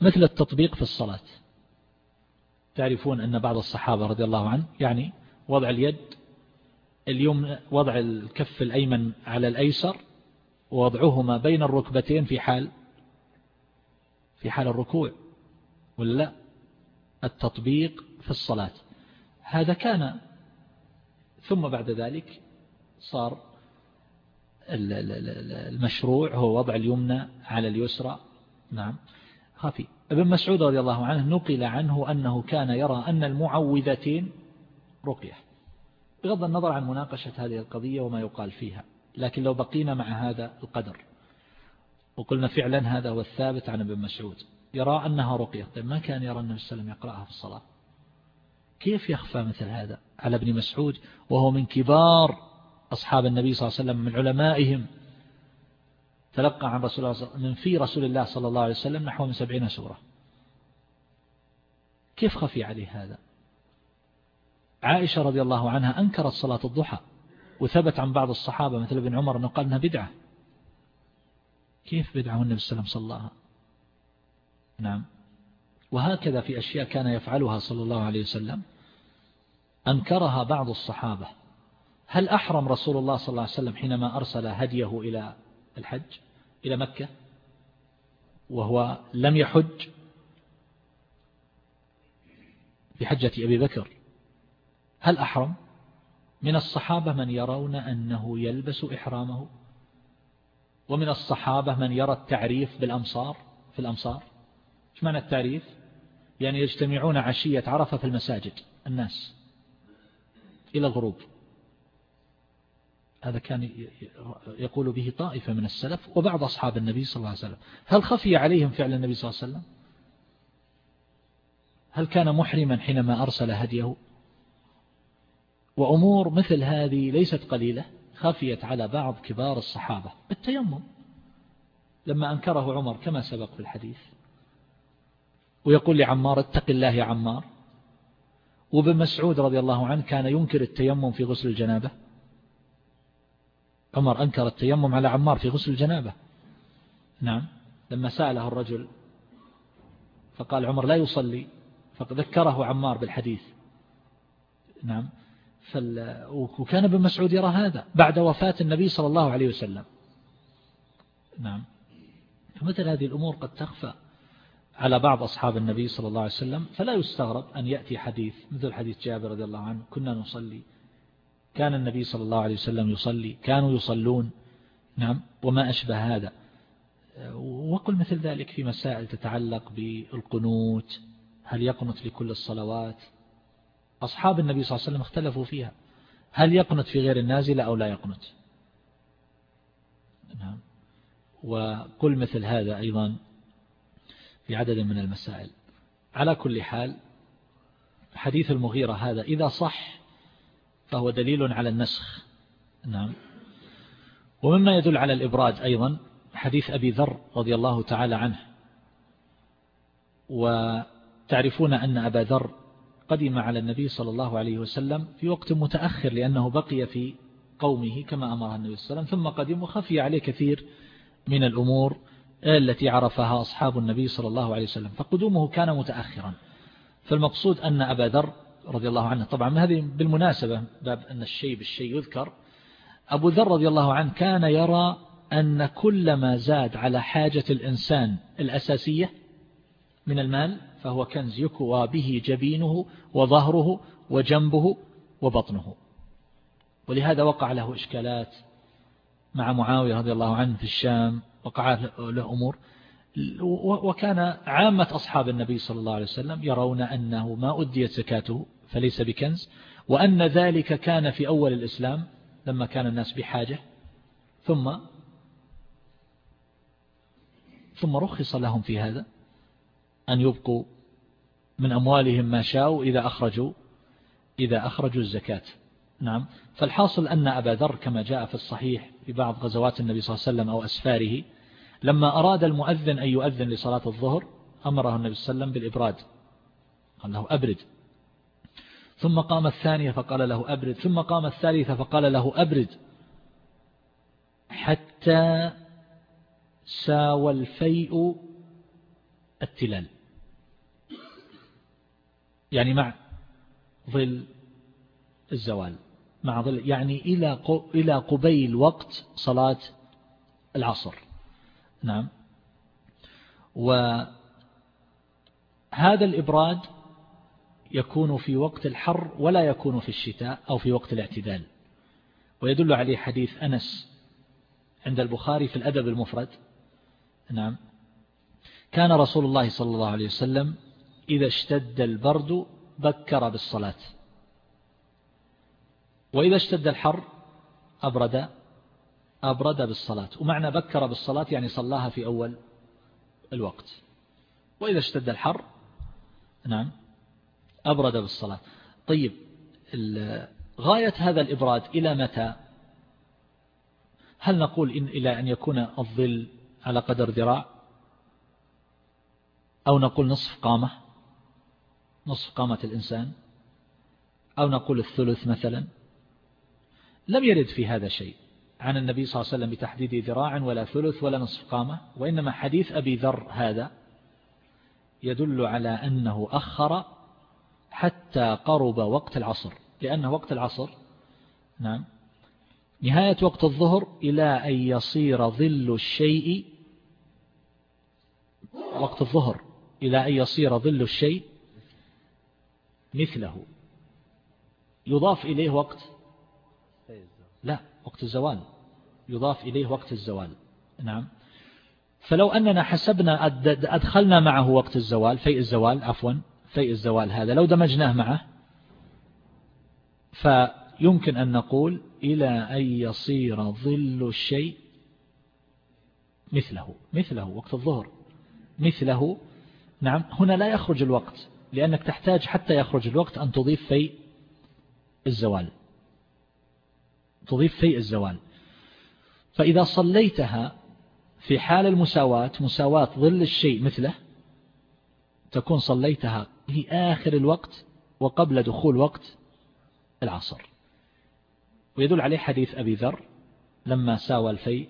مثل التطبيق في الصلاة. تعرفون أن بعض الصحابة رضي الله عنه يعني وضع اليد اليوم وضع الكف الأيمن على الأيسر ووضعهما بين الركبتين في حال في حال الركوع ولا لا؟ التطبيق في الصلاة. هذا كان ثم بعد ذلك صار المشروع هو وضع اليمنى على اليسرى. نعم. خفي. ابن مسعود رضي الله عنه نقل عنه أنه كان يرى أن المعوذتين رقية بغض النظر عن مناقشة هذه القضية وما يقال فيها. لكن لو بقينا مع هذا القدر وقلنا فعلا هذا هو الثابت عن ابن مسعود يرى أنها رقية. طيب ما كان يرى النبي صلى الله عليه وسلم يقرأها في الصلاة؟ كيف يخفى مثل هذا على ابن مسعود وهو من كبار أصحاب النبي صلى الله عليه وسلم من علمائهم؟ تلقى عن رسول الله من في رسول الله صلى الله عليه وسلم نحو من سبعين سورة. كيف خفي عليه هذا؟ عائشة رضي الله عنها أنكرت صلاة الضحى. وثبت عن بعض الصحابة مثل ابن عمر أنه قال أنها بدعة. كيف بدعة والنبي صلى الله عليه وسلم صلاها؟ نعم. وهكذا في أشياء كان يفعلها صلى الله عليه وسلم. أنكرها بعض الصحابة. هل أحرم رسول الله صلى الله عليه وسلم حينما أرسل هديه إلى الحج إلى مكة؟ وهو لم يحج في حجة أبي بكر. هل أحرم؟ من الصحابة من يرون أنه يلبس إحرامه؟ ومن الصحابة من يرى التعريف بالأمصار؟ في الأمصار؟ إيش معنى التعريف؟ يعني يجتمعون عشية عرفة في المساجد الناس إلى الغروب. هذا كان يقول به طائفة من السلف وبعض أصحاب النبي صلى الله عليه وسلم. هل خفي عليهم فعل النبي صلى الله عليه وسلم؟ هل كان محرما حينما أرسل هديه؟ وأمور مثل هذه ليست قليلة خفيت على بعض كبار الصحابة التيمم لما أنكره عمر كما سبق في الحديث ويقول لعمار اتق الله يا عمار. وابن مسعود رضي الله عنه كان ينكر التيمم في غسل الجنابة. عمر أنكر التيمم على عمار في غسل الجنابة. نعم لما سأله الرجل فقال عمر لا يصلي فذكره عمار بالحديث. نعم فال... وكان ابن مسعود يرى هذا بعد وفاة النبي صلى الله عليه وسلم. نعم. فمثل هذه الأمور قد تخفى على بعض أصحاب النبي صلى الله عليه وسلم فلا يستغرب أن يأتي حديث مثل حديث جابر رضي الله عنه كنا نصلي. كان النبي صلى الله عليه وسلم يصلي كانوا يصلون. نعم. وما أشبه هذا. وقل مثل ذلك في مسائل تتعلق بالقنوت. هل يقنت لكل الصلوات؟ أصحاب النبي صلى الله عليه وسلم اختلفوا فيها. هل يقنت في غير النازلة أو لا يقنت نعم. مثل هذا أيضا في عدد من المسائل. على كل حال حديث المغيرة هذا إذا صح فهو دليل على النسخ. نعم. ومما يدل على الإبراد أيضا حديث أبي ذر رضي الله تعالى عنه. وتعرفون أن أبا ذر قدم على النبي صلى الله عليه وسلم في وقت متأخر لأنه بقي في قومه كما أمر النبي صلى الله عليه وسلم ثم قدم وخفي عليه كثير من الأمور التي عرفها أصحاب النبي صلى الله عليه وسلم فقدومه كان متأخرا. فالمقصود أن أبا ذر رضي الله عنه طبعا هذه بالمناسبة باب أن الشيء بالشيء يذكر. أبو ذر رضي الله عنه كان يرى أن كل ما زاد على حاجة الإنسان الأساسية من المال فهو كنز يكوى به جبينه وظهره وجنبه وبطنه. ولهذا وقع له إشكالات مع معاوية رضي الله عنه في الشام وقع له أمور. وكان عامة أصحاب النبي صلى الله عليه وسلم يرون أنه ما أديت زكاته فليس بكنز وأن ذلك كان في أول الإسلام لما كان الناس بحاجة. ثم ثم رخص لهم في هذا. أن يبقوا من أموالهم ما شاءوا إذا أخرجوا إذا أخرجوا الزكاة. نعم. فالحاصل أن أبا ذر كما جاء في الصحيح في بعض غزوات النبي صلى الله عليه وسلم أو أسفاره لما أراد المؤذن أن يؤذن لصلاة الظهر أمره النبي صلى الله عليه وسلم بالإبراد. قال له أبرد. ثم قام الثانية فقال له أبرد. ثم قام الثالثة فقال له أبرد. حتى ساوى الفيء التلال. يعني مع ظل الزوال. مع ظل يعني إلى إلى قبيل وقت صلاة العصر. نعم. وهذا الإبراد يكون في وقت الحر ولا يكون في الشتاء أو في وقت الاعتدال. ويدل عليه حديث أنس عند البخاري في الأدب المفرد. نعم. كان رسول الله صلى الله عليه وسلم إذا اشتد البرد بكر بالصلاة. وإذا اشتد الحر أبرد أبرد بالصلاة. ومعنى بكر بالصلاة يعني صلاها في أول الوقت. وإذا اشتد الحر نعم أبرد بالصلاة. طيب غاية هذا الإبراد إلى متى؟ هل نقول إن إلى أن يكون الظل على قدر ذراع؟ أو نقول نصف قامة؟ نصف قامة الإنسان أو نقول الثلث مثلا لم يرد في هذا شيء عن النبي صلى الله عليه وسلم بتحديد ذراع ولا ثلث ولا نصف قامة وإنما حديث أبي ذر هذا يدل على أنه أخر حتى قرب وقت العصر لأن وقت العصر نعم نهاية وقت الظهر إلى أن يصير ظل الشيء وقت الظهر إلى أن يصير ظل الشيء مثله. يضاف إليه وقت. لا وقت الزوال. يضاف إليه وقت الزوال. نعم. فلو أننا حسبنا أدخلنا معه وقت الزوال فيء الزوال عفوا فيء الزوال هذا. لو دمجناه معه فيمكن أن نقول إلى أن يصير ظل الشيء مثله مثله وقت الظهر مثله. نعم. هنا لا يخرج الوقت. لأنك تحتاج حتى يخرج الوقت أن تضيف في الزوال. تضيف في الزوال. فإذا صليتها في حال المساواة مساواة ظل الشيء مثله تكون صليتها في آخر الوقت وقبل دخول وقت العصر. ويدل عليه حديث أبي ذر لما ساوى الفي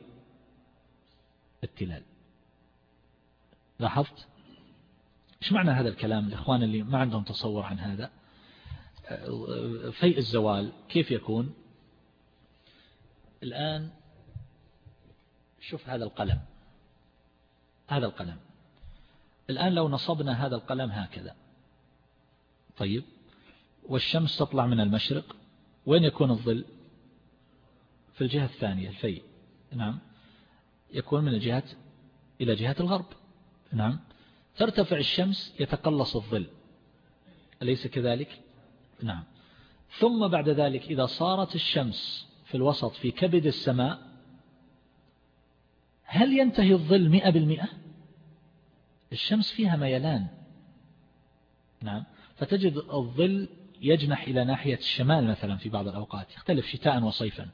التلال. لاحظت؟ إيش معنى هذا الكلام؟ الإخوان اللي ما عندهم تصور عن هذا. فيء الزوال كيف يكون؟ الآن شوف هذا القلم. هذا القلم. الآن لو نصبنا هذا القلم هكذا. طيب. والشمس تطلع من المشرق. وين يكون الظل؟ في الجهة الثانية الفي نعم. يكون من الجهة إلى جهة الغرب. نعم. ترتفع الشمس يتقلص الظل. أليس كذلك؟ نعم. ثم بعد ذلك إذا صارت الشمس في الوسط في كبد السماء هل ينتهي الظل مئة بالمئة؟ الشمس فيها ميلان. نعم. فتجد الظل يجنح إلى ناحية الشمال مثلا في بعض الأوقات يختلف شتاء وصيفا.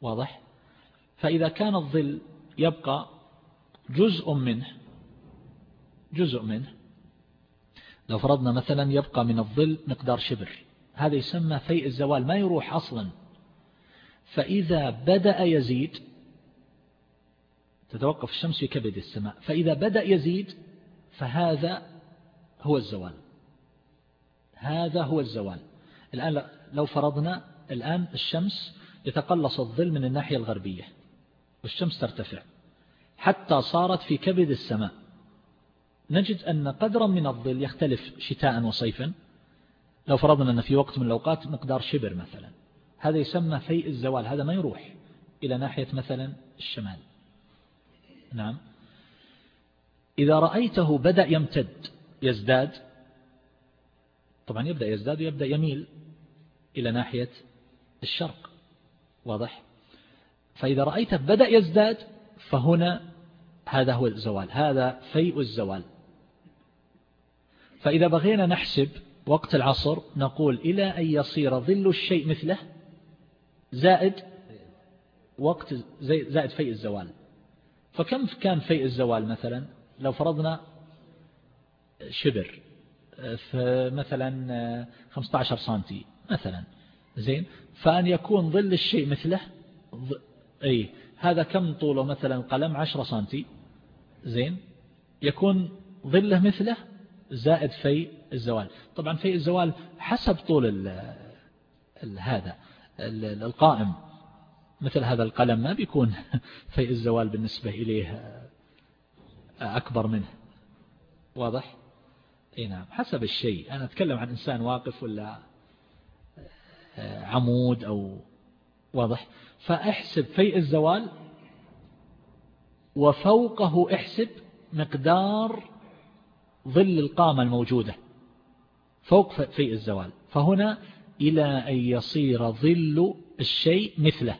واضح؟ فإذا كان الظل يبقى جزء منه جزء منه. لو فرضنا مثلا يبقى من الظل مقدار شبر هذا يسمى فيء الزوال ما يروح أصلا. فإذا بدأ يزيد تتوقف الشمس في كبد السماء فإذا بدأ يزيد فهذا هو الزوال. هذا هو الزوال. الآن لو فرضنا الآن الشمس يتقلص الظل من الناحية الغربية والشمس ترتفع حتى صارت في كبد السماء. نجد أن قدرا من الظل يختلف شتاء وصيفا. لو فرضنا أن في وقت من الأوقات مقدار شبر مثلا. هذا يسمى فيء الزوال هذا ما يروح إلى ناحية مثلا الشمال. نعم. إذا رأيته بدأ يمتد يزداد طبعا يبدأ يزداد ويبدأ يميل إلى ناحية الشرق. واضح؟ فإذا رأيته بدأ يزداد فهنا هذا هو الزوال هذا فيء الزوال. فإذا بغينا نحسب وقت العصر نقول إلى أن يصير ظل الشيء مثله زائد وقت زائد فيء الزوال. فكم كان فيء الزوال مثلا؟ لو فرضنا شبر مثلا 15 سنتي مثلا. زين؟ فأن يكون ظل الشيء مثله أي هذا كم طوله مثلا؟ قلم 10 سنتي. زين؟ يكون ظله مثله زائد في الزوال. طبعا في الزوال حسب طول ال هذا القائم. مثل هذا القلم ما بيكون [laughs] في الزوال بالنسبة إليه أكبر منه. واضح؟ إي نعم حسب الشيء. أنا أتكلم عن إنسان واقف ولا عمود أو واضح؟ فاحسب في الزوال وفوقه احسب مقدار ظل القامة الموجودة فوق في الزوال. فهنا إلى أن يصير ظل الشيء مثله.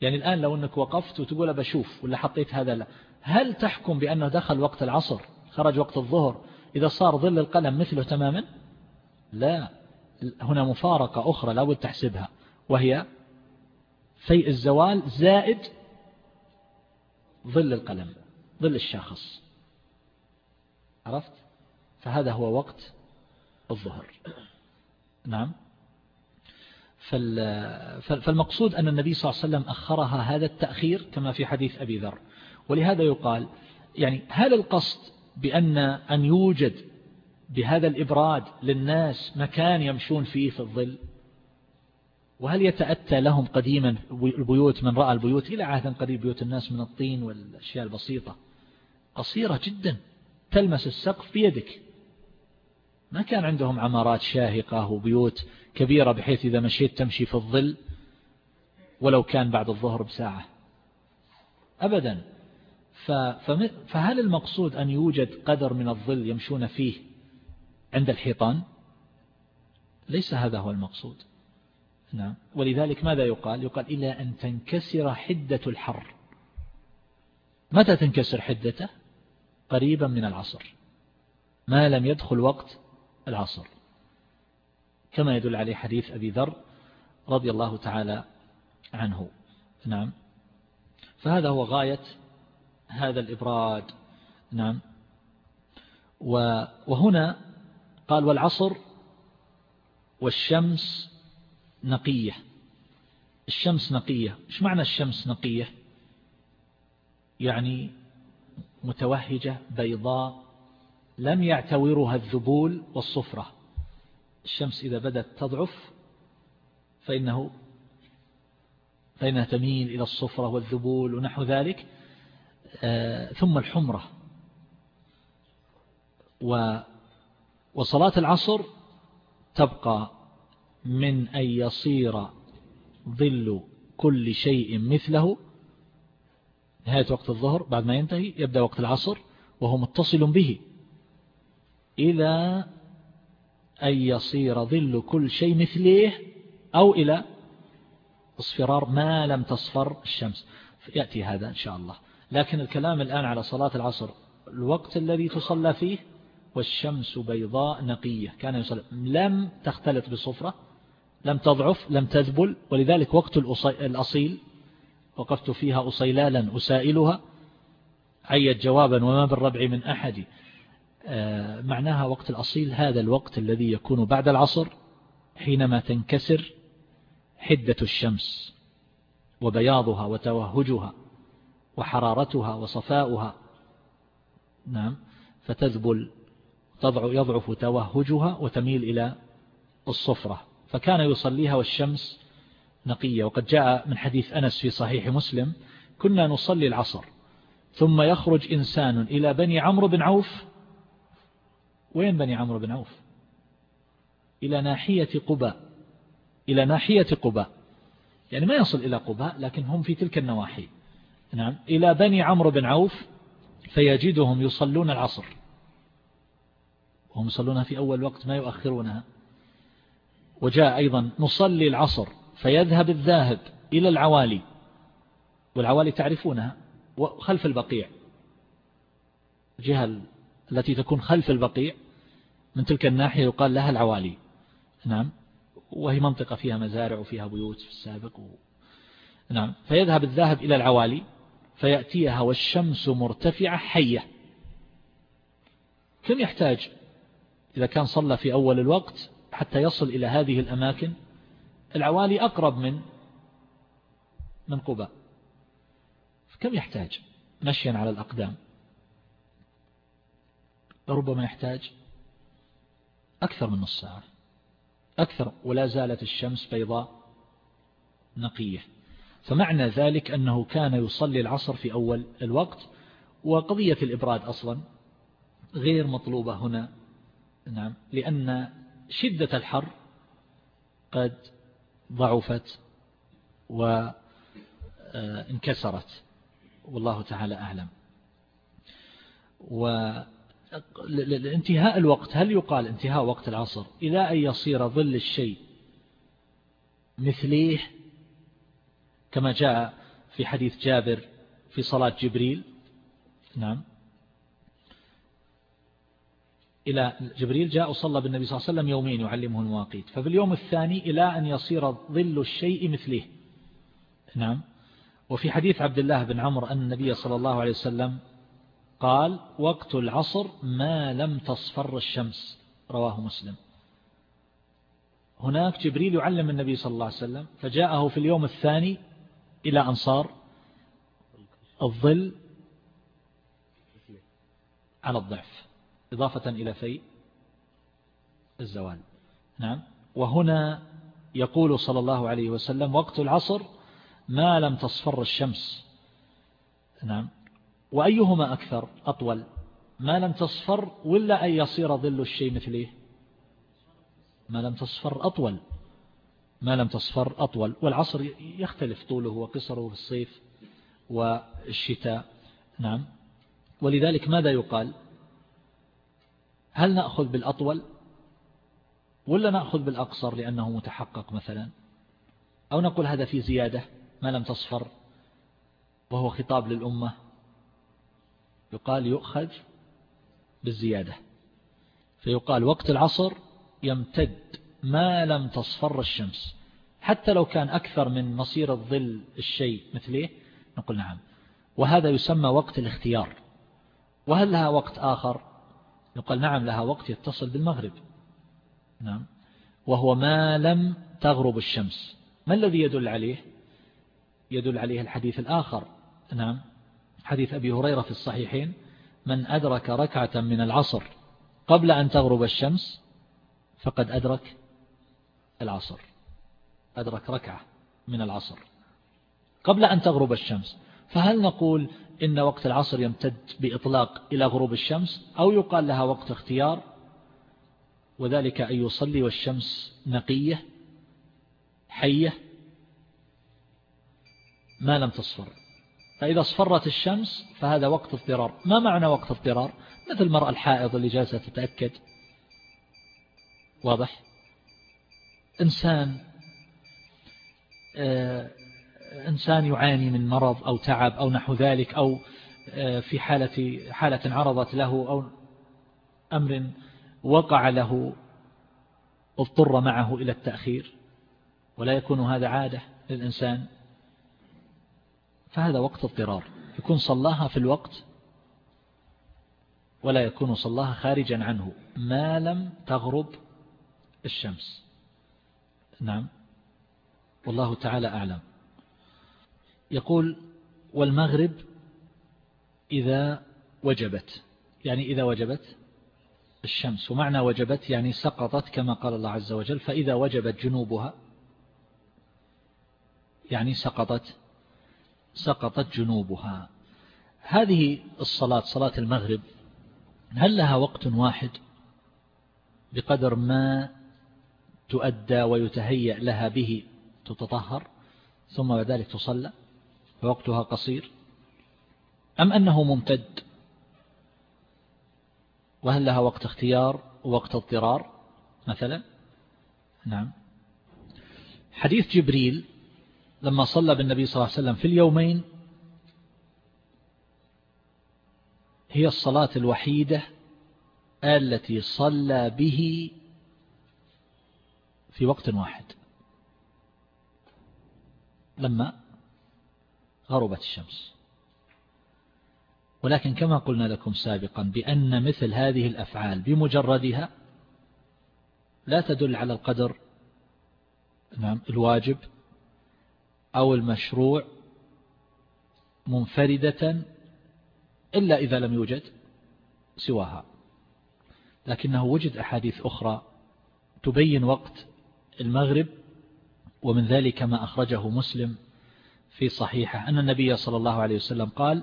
يعني الآن لو أنك وقفت وتقول بشوف ولا حطيت هذا لا. هل تحكم بأنه دخل وقت العصر؟ خرج وقت الظهر؟ إذا صار ظل القلم مثله تماما؟ لا. هنا مفارقة أخرى لابد تحسبها وهي في الزوال زائد ظل القلم ظل الشاخص. عرفت؟ فهذا هو وقت الظهر. نعم. فالمقصود أن النبي صلى الله عليه وسلم أخرها هذا التأخير كما في حديث أبي ذر. ولهذا يقال يعني هل القصد بأن أن يوجد بهذا الإبراد للناس مكان يمشون فيه في الظل؟ وهل يتأتى لهم قديما البيوت من رأى البيوت إلى عهد قريب بيوت الناس من الطين والأشياء البسيطة؟ قصيرة جدا. تلمس السقف بيدك. ما كان عندهم عمارات شاهقة وبيوت كبيرة بحيث إذا مشيت تمشي في الظل ولو كان بعد الظهر بساعة. أبدا. فهل المقصود أن يوجد قدر من الظل يمشون فيه عند الحيطان؟ ليس هذا هو المقصود. نعم. ولذلك ماذا يقال؟ يقال إلى أن تنكسر حدة الحر. متى تنكسر حدته؟ قريبا من العصر. ما لم يدخل وقت العصر. كما يدل عليه حديث أبي ذر رضي الله تعالى عنه. نعم. فهذا هو غاية هذا الإبراد. نعم. وهنا قال والعصر والشمس نقية. الشمس نقية. إيش معنى الشمس نقية؟ يعني متوهجة بيضاء لم يعتورها الذبول والصفرة. الشمس إذا بدأت تضعف فإنه فإنها تميل إلى الصفرة والذبول ونحو ذلك. آه، ثم الحمرة. وصلاة العصر تبقى من أن يصير ظل كل شيء مثله. نهاية وقت الظهر بعد ما ينتهي يبدأ وقت العصر وهو متصل به. إلى أن يصير ظل كل شيء مثله أو إلى اصفرار ما لم تصفر الشمس. يأتي هذا إن شاء الله. لكن الكلام الآن على صلاة العصر الوقت الذي تصلى فيه والشمس بيضاء نقية. كان يصلي. لم تختلط بصفرة لم تضعف لم تذبل ولذلك وقت الأصيل وقفت فيها أصيلالا أسائلها عيت جوابا وما بالربع من أحد. آه، معناها وقت الأصيل هذا الوقت الذي يكون بعد العصر حينما تنكسر حدة الشمس وبياضها وتوهجها وحرارتها وصفاؤها. نعم فتذبل يضعف توهجها وتميل إلى الصفرة. فكان يصليها والشمس نقية. وقد جاء من حديث أنس في صحيح مسلم كنا نصلي العصر ثم يخرج إنسان إلى بني عمرو بن عوف. وين بني عمرو بن عوف؟ إلى ناحية قباء إلى ناحية قباء. يعني ما يصل إلى قباء لكن هم في تلك النواحي. نعم إلى بني عمرو بن عوف فيجدهم يصلون العصر. وهم يصلونها في أول وقت ما يؤخرونها. وجاء أيضا نصلي العصر. فيذهب الذاهب إلى العوالي والعوالي تعرفونها خلف البقيع. الجهة التي تكون خلف البقيع من تلك الناحية يقال لها العوالي. نعم. وهي منطقة فيها مزارع وفيها بيوت في السابق و... نعم. فيذهب الذاهب إلى العوالي فيأتيها والشمس مرتفعة حية. كم يحتاج إذا كان صلى في أول الوقت حتى يصل إلى هذه الأماكن؟ العوالي أقرب من من قباء. كم يحتاج مشيا على الأقدام؟ ربما يحتاج أكثر من نص ساعة. أكثر ولا زالت الشمس بيضاء نقية. فمعنى ذلك أنه كان يصلي العصر في أول الوقت وقضية الإبراد أصلا غير مطلوبة هنا. نعم لأن شدة الحر قد ضعفت وانكسرت والله تعالى أعلم. وانتهاء الوقت هل يقال انتهاء وقت العصر؟ إلى أن يصير ظل الشيء مثليه كما جاء في حديث جابر في صلاة جبريل؟ نعم. إلى جبريل جاء وصلى بالنبي صلى الله عليه وسلم يومين يعلمه المواقيت ففي اليوم الثاني إلى أن يصير ظل الشيء مثله. نعم. وفي حديث عبد الله بن عمرو أن النبي صلى الله عليه وسلم قال وقت العصر ما لم تصفر الشمس. رواه مسلم. هناك جبريل يعلم النبي صلى الله عليه وسلم فجاءه في اليوم الثاني إلى أنصار الظل على الضعف. إضافة إلى في الزوال. نعم. وهنا يقول صلى الله عليه وسلم وقت العصر ما لم تصفر الشمس. نعم. وأيهما أكثر؟ أطول. ما لم تصفر ولا أن يصير ظل الشيء مثله ما لم تصفر أطول. ما لم تصفر أطول. والعصر يختلف طوله وقصره في الصيف والشتاء. نعم. ولذلك ماذا يقال؟ هل نأخذ بالأطول ولا نأخذ بالأقصر لأنه متحقق مثلا؟ أو نقول هذا في زيادة ما لم تصفر وهو خطاب للأمة يقال يؤخذ بالزيادة فيقال وقت العصر يمتد ما لم تصفر الشمس. حتى لو كان أكثر من مصير الظل الشيء مثله نقول نعم. وهذا يسمى وقت الاختيار. وهل لها وقت آخر؟ يقال نعم لها وقت يتصل بالمغرب. نعم. وهو ما لم تغرب الشمس. ما الذي يدل عليه؟ يدل عليه الحديث الآخر. نعم. حديث أبي هريرة في الصحيحين. من أدرك ركعة من العصر قبل أن تغرب الشمس فقد أدرك العصر. أدرك ركعة من العصر قبل أن تغرب الشمس. فهل نقول إن وقت العصر يمتد بإطلاق إلى غروب الشمس أو يقال لها وقت اختيار وذلك أن يصلي والشمس نقية حية ما لم تصفر. فإذا اصفرت الشمس فهذا وقت اضطرار. ما معنى وقت اضطرار؟ مثل المرأة الحائض اللي جالسة تتأكد. واضح؟ إنسان آه، إنسان يعاني من مرض أو تعب أو نحو ذلك أو آه، في حالة حالة عرضت له أو أمر وقع له اضطر معه إلى التأخير. ولا يكون هذا عادة للإنسان. فهذا وقت اضطرار. يكون صلاها في الوقت ولا يكون صلاها خارجا عنه. ما لم تغرب الشمس. نعم. والله تعالى أعلم. يقول والمغرب إذا وجبت يعني إذا وجبت الشمس ومعنى وجبت يعني سقطت كما قال الله عز وجل فإذا وجبت جنوبها يعني سقطت سقطت جنوبها. هذه الصلاة صلاة المغرب هل لها وقت واحد؟ بقدر ما تؤدى ويتهيأ لها به تتطهر ثم بعد ذلك تصلى؟ ووقتها قصير. أم أنه ممتد؟ وهل لها وقت اختيار ووقت اضطرار مثلا؟ نعم. حديث جبريل لما صلى بالنبي صلى الله عليه وسلم في اليومين هي الصلاة الوحيدة التي صلى به في وقت واحد. لما غربت الشمس. ولكن كما قلنا لكم سابقا بأن مثل هذه الأفعال بمجردها لا تدل على القدر نعم الواجب أو المشروع منفردة إلا إذا لم يوجد سواها. لكنه وجد أحاديث أخرى تبين وقت المغرب ومن ذلك ما أخرجه مسلم في صحيحة. أن النبي صلى الله عليه وسلم قال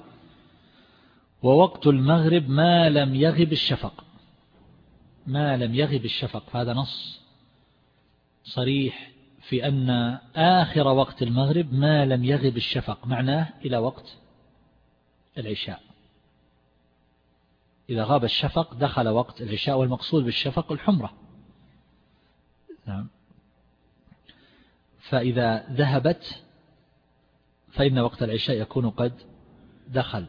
ووقت المغرب ما لم يغب الشفق. ما لم يغب الشفق. هذا نص صريح في أن آخر وقت المغرب ما لم يغب الشفق. معناه إلى وقت العشاء. إذا غاب الشفق دخل وقت العشاء والمقصود بالشفق الحمرة. نعم. فإذا ذهبت فإن وقت العشاء يكون قد دخل.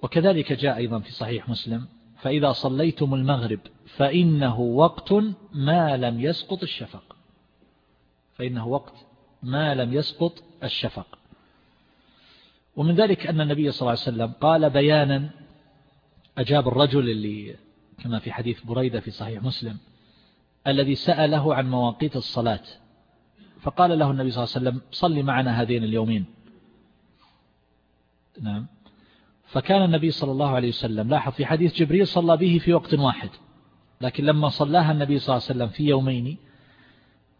وكذلك جاء أيضا في صحيح مسلم فإذا صليتم المغرب فإنه وقت ما لم يسقط الشفق. فإنه وقت ما لم يسقط الشفق. ومن ذلك أن النبي صلى الله عليه وسلم قال بيانا أجاب الرجل اللي كما في حديث بريدة في صحيح مسلم الذي سأله عن مواقيت الصلاة. فقال له النبي صلى الله عليه وسلم صل معنا هذين اليومين. نعم. فكان النبي صلى الله عليه وسلم لاحظ في حديث جبريل صلى به في وقت واحد لكن لما صلاها النبي صلى الله عليه وسلم في يومين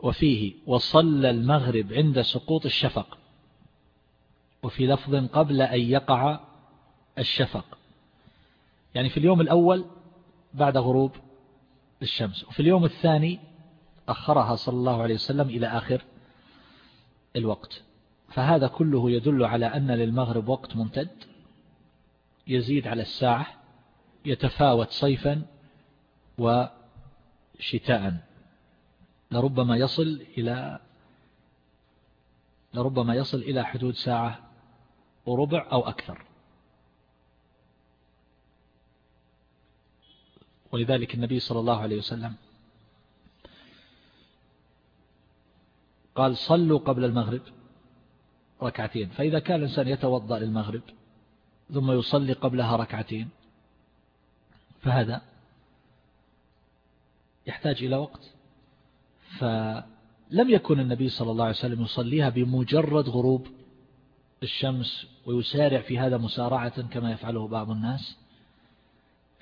وفيه وصلى المغرب عند سقوط الشفق وفي لفظ قبل أن يقع الشفق. يعني في اليوم الأول بعد غروب الشمس وفي اليوم الثاني أخرها صلى الله عليه وسلم إلى آخر الوقت. فهذا كله يدل على أن للمغرب وقت ممتد يزيد على الساعة يتفاوت صيفا وشتاء. لربما يصل إلى لربما يصل إلى حدود ساعة وربع أو أكثر. ولذلك النبي صلى الله عليه وسلم قال صلوا قبل المغرب. ركعتين فإذا كان الإنسان يتوضأ للمغرب ثم يصلي قبلها ركعتين فهذا يحتاج إلى وقت. فلم يكن النبي صلى الله عليه وسلم يصليها بمجرد غروب الشمس ويسارع في هذا مسارعة كما يفعله بعض الناس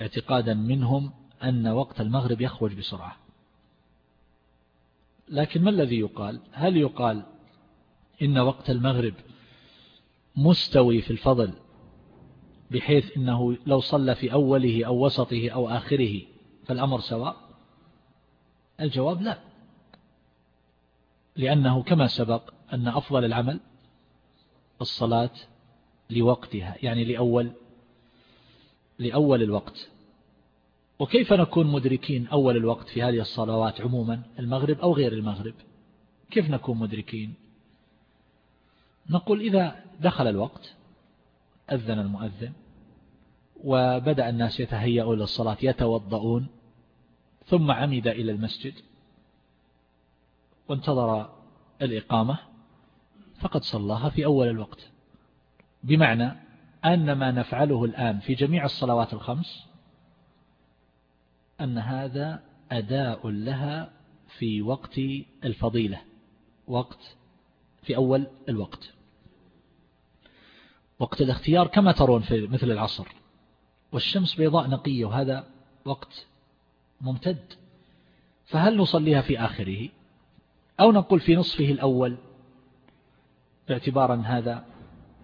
اعتقادا منهم أن وقت المغرب يخرج بسرعة. لكن ما الذي يقال؟ هل يقال إن وقت المغرب مستوي في الفضل بحيث إنه لو صلى في أوله أو وسطه أو آخره فالأمر سواء؟ الجواب لا. لأنه كما سبق أن أفضل العمل الصلاة لوقتها يعني لأول لأول الوقت. وكيف نكون مدركين أول الوقت في هذه الصلوات عموما المغرب أو غير المغرب؟ كيف نكون مدركين؟ نقول إذا دخل الوقت أذن المؤذن وبدأ الناس يتهيئون للصلاة يتوضؤون ثم عمد إلى المسجد وانتظر الإقامة فقد صلاها في أول الوقت. بمعنى أن ما نفعله الآن في جميع الصلوات الخمس أن هذا أداء لها في وقت الفضيلة وقت في أول الوقت. وقت الاختيار كما ترون في مثل العصر. والشمس بيضاء نقية وهذا وقت ممتد. فهل نصليها في آخره؟ أو نقول في نصفه الأول؟ باعتبارا هذا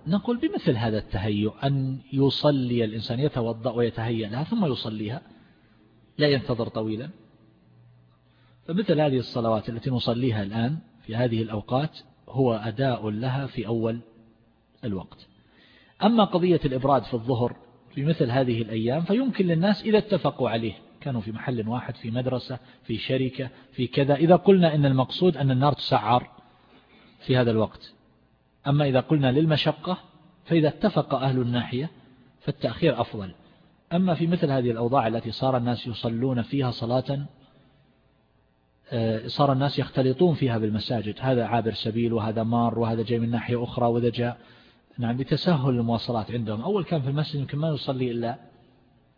نقول بمثل هذا التهيؤ أن يصلي الإنسان يتوضأ ويتهيأ لها ثم يصليها. لا ينتظر طويلا. فمثل هذه الصلوات التي نصليها الآن في هذه الأوقات هو أداء لها في أول الوقت. أما قضية الإبراد في الظهر في مثل هذه الأيام فيمكن للناس إذا اتفقوا عليه. كانوا في محل واحد في مدرسة في شركة في كذا. إذا قلنا إن المقصود أن النار تسعر في هذا الوقت. أما إذا قلنا للمشقة فإذا اتفق أهل الناحية فالتأخير أفضل. أما في مثل هذه الأوضاع التي صار الناس يصلون فيها صلاة صار الناس يختلطون فيها بالمساجد. هذا عابر سبيل وهذا مار وهذا جاي من ناحية أخرى وذا جاء. نعم بتسهل المواصلات عندهم. أول كان في المسجد يمكن ما يصلي إلا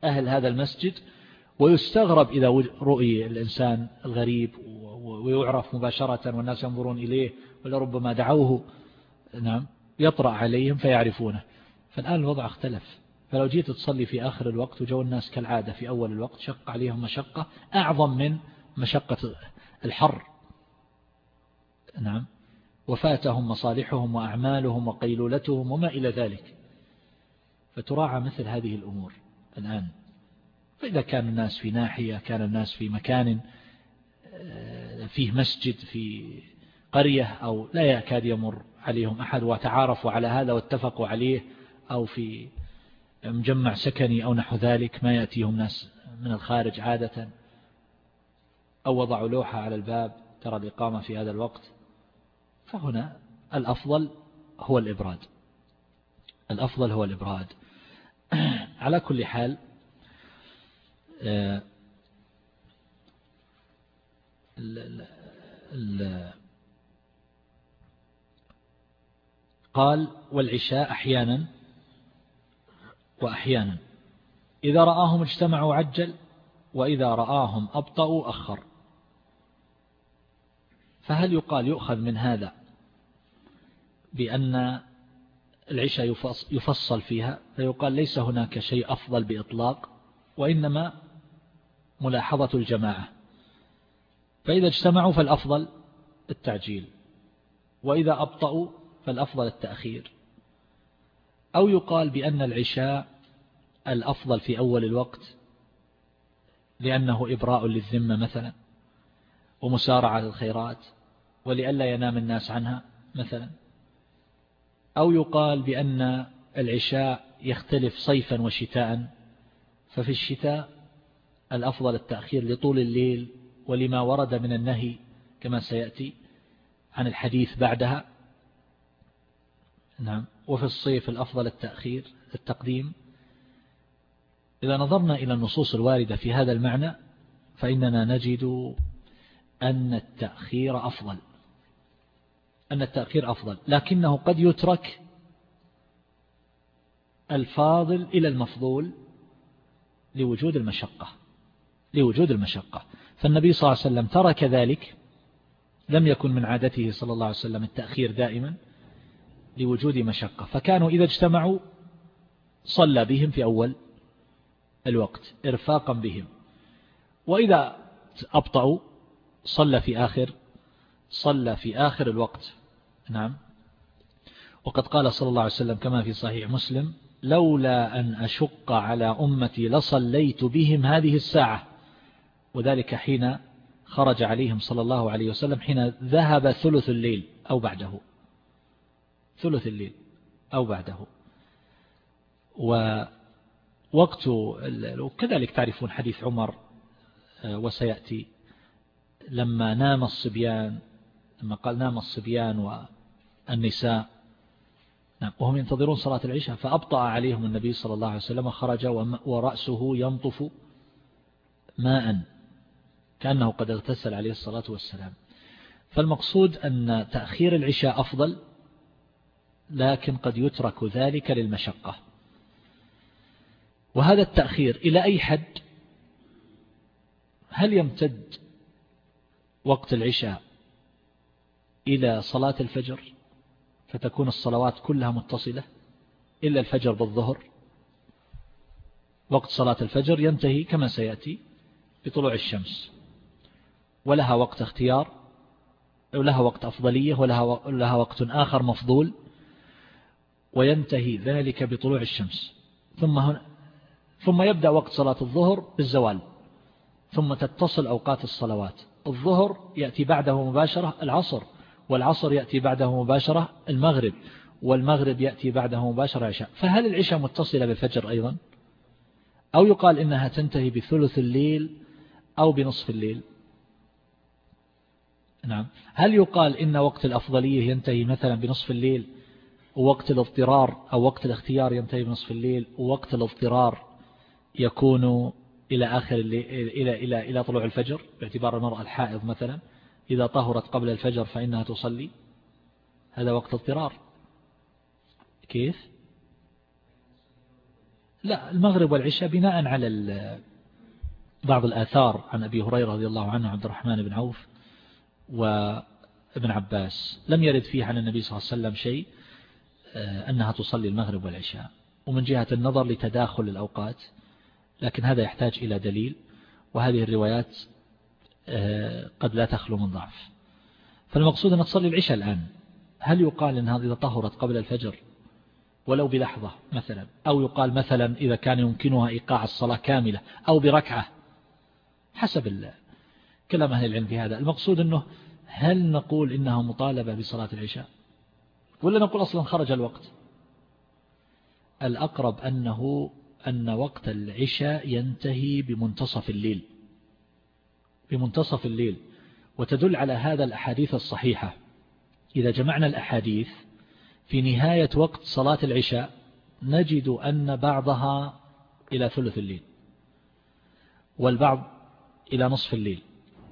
أهل هذا المسجد ويستغرب إذا رؤي الإنسان الغريب ويعرف مباشرة والناس ينظرون إليه ولربما دعوه. نعم يطرأ عليهم فيعرفونه. فالآن الوضع اختلف. فلو جيت تصلي في آخر الوقت وجو الناس كالعادة في أول الوقت شق عليهم مشقة أعظم من مشقة الحر. نعم. وفاتهم مصالحهم وأعمالهم وقيلولتهم وما إلى ذلك. فتراعى مثل هذه الأمور الآن. فإذا كان الناس في ناحية كان الناس في مكان آه، فيه مسجد في قرية أو لا يكاد يمر عليهم أحد وتعارفوا على هذا واتفقوا عليه أو في مجمع سكني أو نحو ذلك ما يأتيهم ناس من الخارج عادة. أو وضعوا لوحة على الباب ترى الإقامة في هذا الوقت. فهنا الأفضل هو الإبراد. الأفضل هو الإبراد. [clears throat] على كل حال آه، قال والعشاء أحيانا وأحيانا. إذا رآهم اجتمعوا عجل وإذا رآهم أبطأوا أخر. فهل يقال يؤخذ من هذا بأن العشاء يفصل فيها؟ فيقال ليس هناك شيء أفضل بإطلاق وإنما ملاحظة الجماعة. فإذا اجتمعوا فالأفضل التعجيل وإذا أبطأوا فالأفضل التأخير. أو يقال بأن العشاء الأفضل في أول الوقت لأنه إبراء للذمة مثلا ومسارعة للخيرات. ولئلا ينام الناس عنها مثلا. أو يقال بأن العشاء يختلف صيفا وشتاء ففي الشتاء الأفضل التأخير لطول الليل ولما ورد من النهي كما سيأتي عن الحديث بعدها. نعم. وفي الصيف الأفضل التأخير التقديم. إذا نظرنا إلى النصوص الواردة في هذا المعنى فإننا نجد أن التأخير أفضل. أن التأخير أفضل لكنه قد يترك الفاضل إلى المفضول لوجود المشقة لوجود المشقة. فالنبي صلى الله عليه وسلم ترك ذلك لم يكن من عادته صلى الله عليه وسلم التأخير دائما لوجود مشقة. فكانوا إذا اجتمعوا صلى بهم في أول الوقت إرفاقا بهم. وإذا أبطأوا صلى في آخر صلى في آخر الوقت. نعم. وقد قال صلى الله عليه وسلم كما في صحيح مسلم لولا أن أشق على أمتي لصليت بهم هذه الساعة. وذلك حين خرج عليهم صلى الله عليه وسلم حين ذهب ثلث الليل أو بعده. ثلث الليل أو بعده. ووقت وكذلك تعرفون حديث عمر آه، وسيأتي لما نام الصبيان لما قال نام الصبيان والنساء نعم وهم ينتظرون صلاة العشاء فأبطأ عليهم النبي صلى الله عليه وسلم خرج ورأسه ينطف ماء كأنه قد اغتسل عليه الصلاة والسلام. فالمقصود أن تأخير العشاء أفضل لكن قد يترك ذلك للمشقة. وهذا التأخير إلى أي حد؟ هل يمتد وقت العشاء إلى صلاة الفجر؟ فتكون الصلوات كلها متصلة إلا الفجر بالظهر. وقت صلاة الفجر ينتهي كما سيأتي بطلوع الشمس. ولها وقت اختيار ولها وقت أفضلية ولها لها وقت آخر مفضول وينتهي ذلك بطلوع الشمس. ثم هنا ثم يبدأ وقت صلاة الظهر بالزوال. ثم تتصل أوقات الصلوات. الظهر يأتي بعده مباشرة العصر. والعصر يأتي بعده مباشرة المغرب والمغرب يأتي بعده مباشرة عشاء فهل العشاء متصلة بالفجر أيضا؟ أو يقال إنها تنتهي بثلث الليل أو بنصف الليل؟ نعم. هل يقال إن وقت الأفضلية ينتهي مثلا بنصف الليل ووقت الاضطرار أو وقت الاختيار ينتهي بنصف الليل ووقت الاضطرار يكون إلى آخر الليل إلى إلى إلى طلوع الفجر باعتبار المرأة الحائض مثلا؟ إذا طهرت قبل الفجر فإنها تصلي؟ هذا وقت اضطرار. كيف؟ لا المغرب والعشاء بناء على بعض الآثار عن أبي هريرة رضي الله عنه عبد الرحمن بن عوف وابن عباس. لم يرد فيه عن النبي صلى الله عليه وسلم شيء آه، أنها تصلي المغرب والعشاء. ومن جهة النظر لتداخل الأوقات لكن هذا يحتاج إلى دليل. وهذه الروايات قد لا تخلو من ضعف. فالمقصود أن تصلي العشاء الآن. هل يقال أنها إذا طهرت قبل الفجر؟ ولو بلحظة مثلا. أو يقال مثلا إذا كان يمكنها إيقاع الصلاة كاملة أو بركعة. حسب كلام أهل العلم في هذا. المقصود أنه هل نقول إنها مطالبة بصلاة العشاء؟ ولا نقول أصلا خرج الوقت؟ الأقرب أنه أن وقت العشاء ينتهي بمنتصف الليل. بمنتصف الليل وتدل على هذا الأحاديث الصحيحة. إذا جمعنا الأحاديث في نهاية وقت صلاة العشاء نجد أن بعضها إلى ثلث الليل والبعض إلى نصف الليل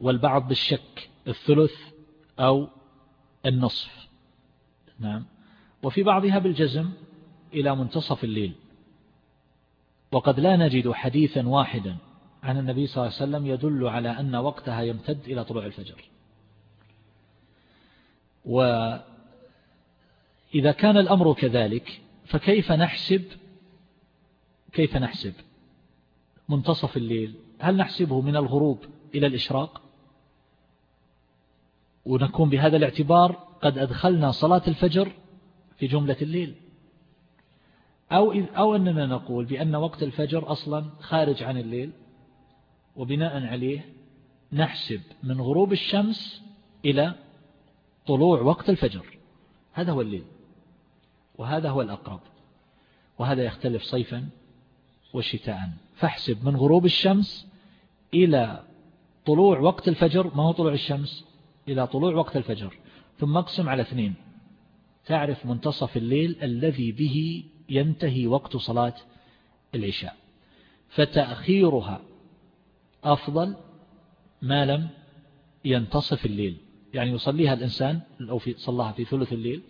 والبعض بالشك الثلث أو النصف. نعم. وفي بعضها بالجزم إلى منتصف الليل. وقد لا نجد حديثا واحدا عن النبي صلى الله عليه وسلم يدل على أن وقتها يمتد إلى طلوع الفجر. وإذا كان الأمر كذلك فكيف نحسب؟ كيف نحسب؟ منتصف الليل هل نحسبه من الغروب إلى الإشراق؟ ونكون بهذا الاعتبار قد أدخلنا صلاة الفجر في جملة الليل. أو, أو أننا نقول بأن وقت الفجر أصلا خارج عن الليل. وبناء عليه نحسب من غروب الشمس إلى طلوع وقت الفجر. هذا هو الليل وهذا هو الأقرب وهذا يختلف صيفا وشتاء. فاحسب من غروب الشمس إلى طلوع وقت الفجر. ما هو طلوع الشمس؟ إلى طلوع وقت الفجر. ثم اقسم على اثنين. تعرف منتصف الليل الذي به ينتهي وقت صلاة العشاء فتأخيرها أفضل ما لم ينتصف الليل. يعني يصليها الإنسان لو في صلاها في ثلث الليل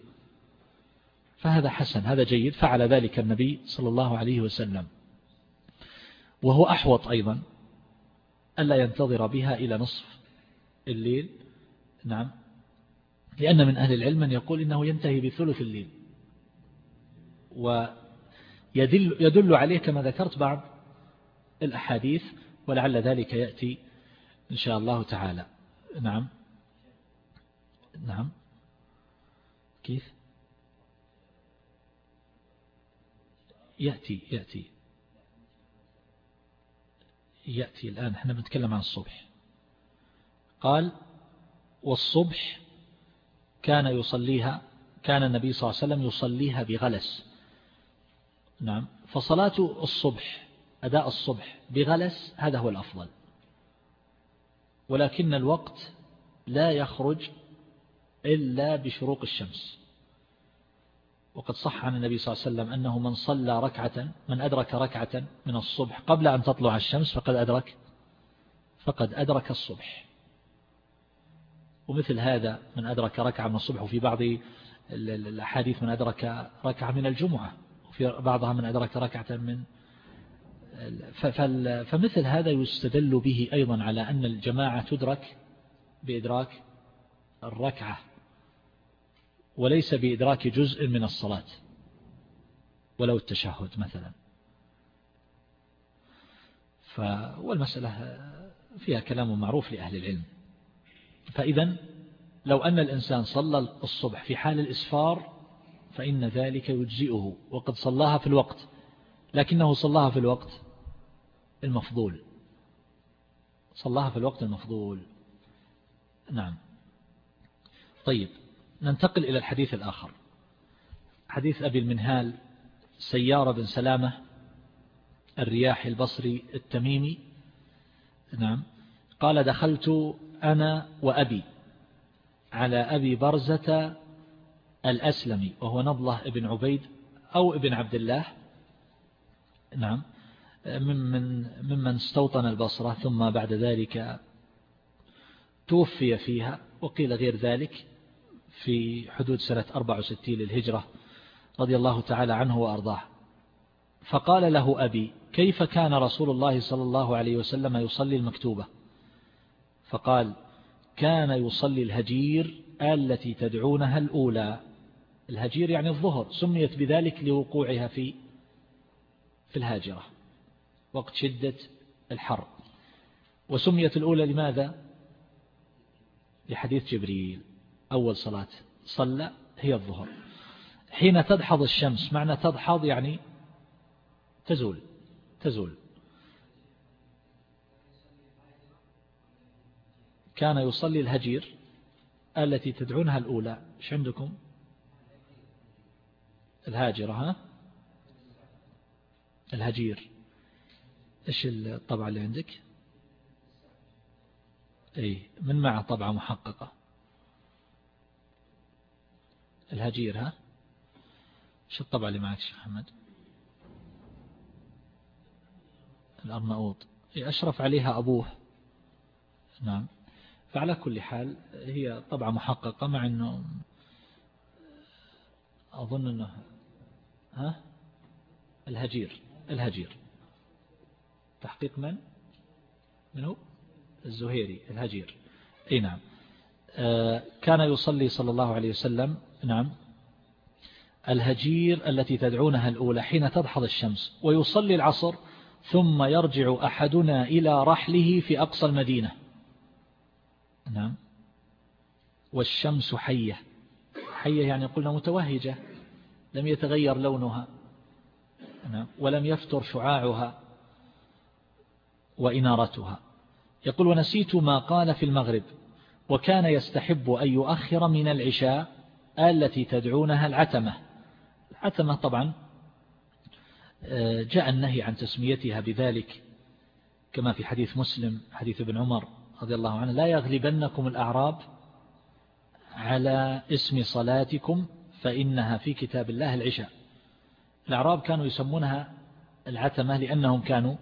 فهذا حسن هذا جيد. فعل ذلك النبي صلى الله عليه وسلم. وهو أحوط أيضا ألا ينتظر بها إلى نصف الليل. نعم. لأن من أهل العلم من يقول إنه ينتهي بثلث الليل. ويدل يدل عليه كما ذكرت بعض الأحاديث ولعل ذلك يأتي إن شاء الله تعالى. نعم. نعم. كيف؟ يأتي يأتي. يأتي الآن. إحنا بنتكلم عن الصبح. قال والصبح كان يصليها كان النبي صلى الله عليه وسلم يصليها بغلس. نعم. فصلاة الصبح أداء الصبح بغلس هذا هو الأفضل. ولكن الوقت لا يخرج إلا بشروق الشمس. وقد صح عن النبي صلى الله عليه وسلم أنه من صلى ركعة من أدرك ركعة من الصبح قبل أن تطلع الشمس فقد أدرك فقد أدرك الصبح. ومثل هذا من أدرك ركعة من الصبح وفي بعض الأحاديث من أدرك ركعة من الجمعة وفي بعضها من أدرك ركعة من فمثل هذا يستدل به أيضا على أن الجماعة تدرك بإدراك الركعة وليس بإدراك جزء من الصلاة ولو التشهد مثلا. والمسألة فيها كلام معروف لأهل العلم. فإذا لو أن الإنسان صلى الصبح في حال الإسفار فإن ذلك يجزئه وقد صلاها في الوقت لكنه صلاها في الوقت. المفضول. صلاها في الوقت المفضول. نعم. طيب ننتقل إلى الحديث الآخر. حديث أبي المنهال سيارة بن سلامة الرياح البصري التميمي. نعم. قال دخلت أنا وأبي على أبي برزة الأسلمي وهو نضلة ابن عبيد أو ابن عبد الله. نعم. ممن, ممن استوطن البصرة ثم بعد ذلك توفي فيها وقيل غير ذلك في حدود سنة 64 للهجرة رضي الله تعالى عنه وأرضاه. فقال له أبي كيف كان رسول الله صلى الله عليه وسلم يصلي المكتوبة؟ فقال كان يصلي الهجير التي تدعونها الأولى. الهجير يعني الظهر سميت بذلك لوقوعها في في الهاجرة. وقت شدة الحر. وسميت الأولى لماذا؟ لحديث جبريل. أول صلاة صلى هي الظهر. حين تدحض الشمس معنى تدحض يعني تزول تزول. كان يصلي الهجير التي تدعونها الأولى. إيش عندكم؟ الهاجرة ها؟ الهجير. إيش الطبعة اللي عندك؟ إي من مع طبعة محققة؟ الهجير ها؟ إيش الطبعة اللي معك شيخ محمد الأرناؤوط. أشرف عليها أبوه. نعم. فعلى كل حال هي طبعة محققة مع أنه أظن أنه ها؟ الهجير الهجير. تحقيق من؟ من هو الزهيري الهجير. أي نعم. آه، كان يصلي صلى الله عليه وسلم نعم الهجير التي تدعونها الأولى حين تدحض الشمس ويصلي العصر ثم يرجع أحدنا إلى رحله في أقصى المدينة. نعم. والشمس حية. حية يعني قلنا متوهجة لم يتغير لونها. نعم. ولم يفتر شعاعها. وإنارتها يقول ونسيت ما قال في المغرب وكان يستحب أن يؤخر من العشاء التي تدعونها العتمة. العتمة طبعا آه، جاء النهي عن تسميتها بذلك كما في حديث مسلم حديث ابن عمر رضي الله عنه لا يغلبنكم الأعراب على اسم صلاتكم فإنها في كتاب الله العشاء. الأعراب كانوا يسمونها العتمة لأنهم كانوا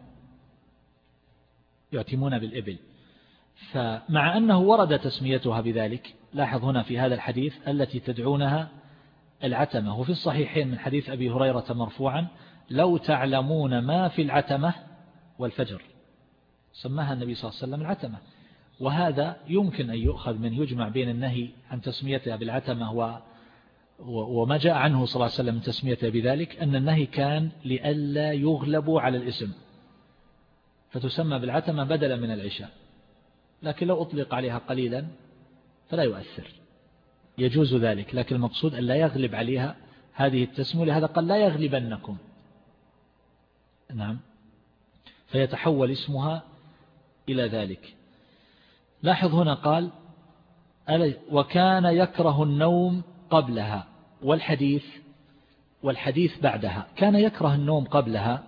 يعتمون بالإبل. فمع أنه ورد تسميتها بذلك لاحظ هنا في هذا الحديث التي تدعونها العتمة. وفي الصحيحين من حديث أبي هريرة مرفوعا لو تعلمون ما في العتمة والفجر. سماها النبي صلى الله عليه وسلم العتمة. وهذا يمكن أن يؤخذ من يجمع بين النهي عن تسميتها بالعتمة و وما جاء عنه صلى الله عليه وسلم من تسميته بذلك أن النهي كان لئلا يغلبوا على الاسم. فتسمى بالعتمة بدلا من العشاء. لكن لو أطلق عليها قليلا فلا يؤثر. يجوز ذلك لكن المقصود أن لا يغلب عليها هذه التسمية لهذا قال لا يغلبنكم. نعم. فيتحول اسمها إلى ذلك. لاحظ هنا قال وكان يكره النوم قبلها. والحديث والحديث بعدها. كان يكره النوم قبلها.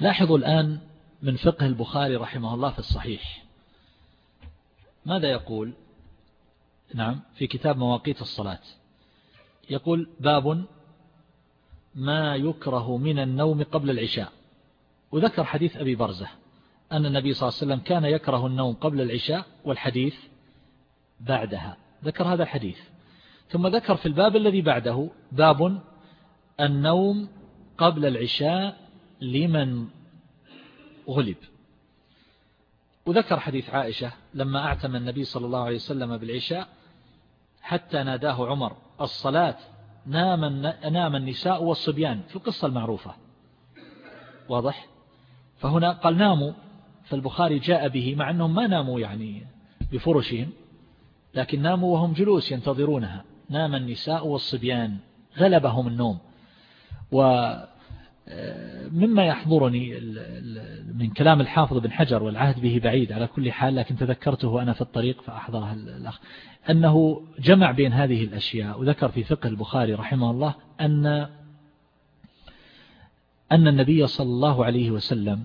لاحظوا الآن من فقه البخاري رحمه الله في الصحيح. ماذا يقول؟ نعم في كتاب مواقيت الصلاة. يقول باب ما يكره من النوم قبل العشاء. وذكر حديث أبي برزة أن النبي صلى الله عليه وسلم كان يكره النوم قبل العشاء والحديث بعدها. ذكر هذا الحديث. ثم ذكر في الباب الذي بعده باب النوم قبل العشاء لمن غلب. وذكر حديث عائشة لما أعتم النبي صلى الله عليه وسلم بالعشاء حتى ناداه عمر الصلاة نام, نام النساء والصبيان. في القصة المعروفة. واضح؟ فهنا قال ناموا فالبخاري جاء به مع أنهم ما ناموا يعني بفرشهم لكن ناموا وهم جلوس ينتظرونها. نام النساء والصبيان غلبهم النوم. ومما يحضرني من كلام الحافظ بن حجر والعهد به بعيد على كل حال لكن تذكرته أنا في الطريق فأحضرها الأخ. أنه جمع بين هذه الأشياء وذكر في فقه البخاري رحمه الله أن أن النبي صلى الله عليه وسلم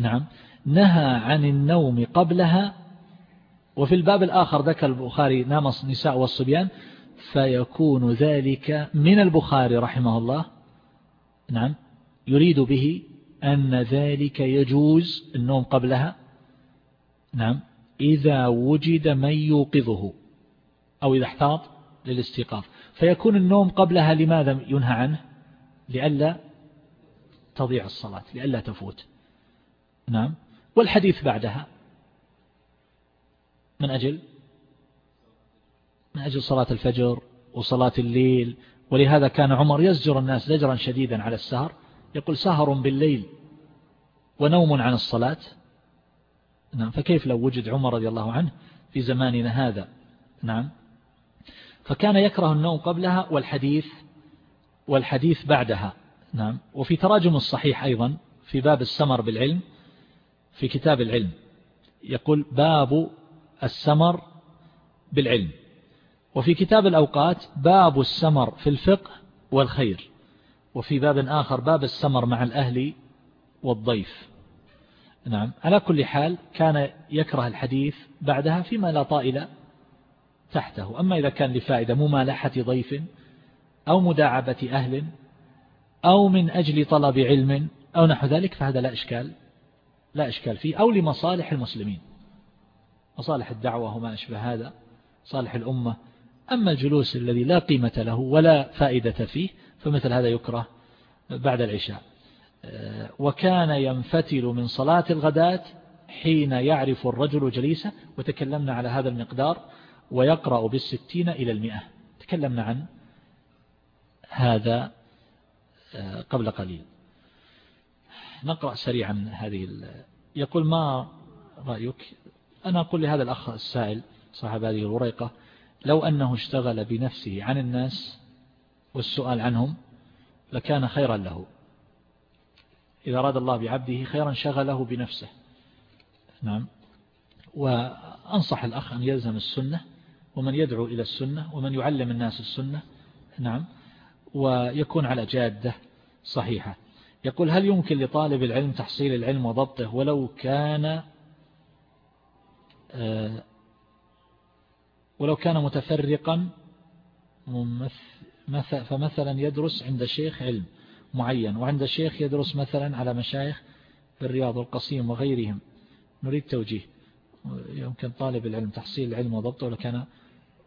نعم نهى عن النوم قبلها وفي الباب الآخر ذكر البخاري نام النساء والصبيان فيكون ذلك من البخاري رحمه الله. نعم. يريد به أن ذلك يجوز النوم قبلها؟ نعم. إذا وجد من يوقظه أو إذا احتاط للاستيقاظ. فيكون النوم قبلها لماذا ينهى عنه؟ لئلا تضيع الصلاة لئلا تفوت. نعم. والحديث بعدها. من أجل؟ من أجل صلاة الفجر وصلاة الليل. ولهذا كان عمر يزجر الناس زجرا شديدا على السهر. يقول سهر بالليل ونوم عن الصلاة. نعم فكيف لو وجد عمر رضي الله عنه في زماننا هذا؟ نعم فكان يكره النوم قبلها والحديث والحديث بعدها. نعم وفي تراجم الصحيح أيضا في باب السمر بالعلم في كتاب العلم يقول باب السمر بالعلم وفي كتاب الأوقات باب السمر في الفقه والخير. وفي باب آخر باب السمر مع الأهل والضيف. نعم. على كل حال كان يكره الحديث بعدها فيما لا طائل تحته. أما إذا كان لفائدة ممالحة ضيف أو مداعبة أهل أو من أجل طلب علم أو نحو ذلك فهذا لا إشكال لا إشكال فيه. أو لمصالح المسلمين. مصالح الدعوة وما أشبه هذا صالح الأمة. أما الجلوس الذي لا قيمة له ولا فائدة فيه فمثل هذا يكره بعد العشاء. وكان ينفتل من صلاة الغداة حين يعرف الرجل جليسة وتكلمنا على هذا المقدار ويقرأ بالستين إلى المئة. تكلمنا عن هذا قبل قليل. نقرأ سريعا هذه يقول ما رأيك؟ أنا أقول لهذا الأخ السائل صاحب هذه الوريقة لو أنه اشتغل بنفسه عن الناس والسؤال عنهم لكان خيرا له. إذا أراد الله بعبده خيرا شغله بنفسه. نعم. وأنصح الأخ أن يلزم السنة ومن يدعو إلى السنة ومن يعلم الناس السنة. نعم. ويكون على جادة صحيحة. يقول هل يمكن لطالب العلم تحصيل العلم وضبطه ولو كان آه، ولو كان متفرقا فمثلا يدرس عند شيخ علم معين وعند شيخ يدرس مثلا على مشايخ في الرياض والقصيم وغيرهم. نريد توجيه. يمكن طالب العلم تحصيل العلم وضبطه ولو كان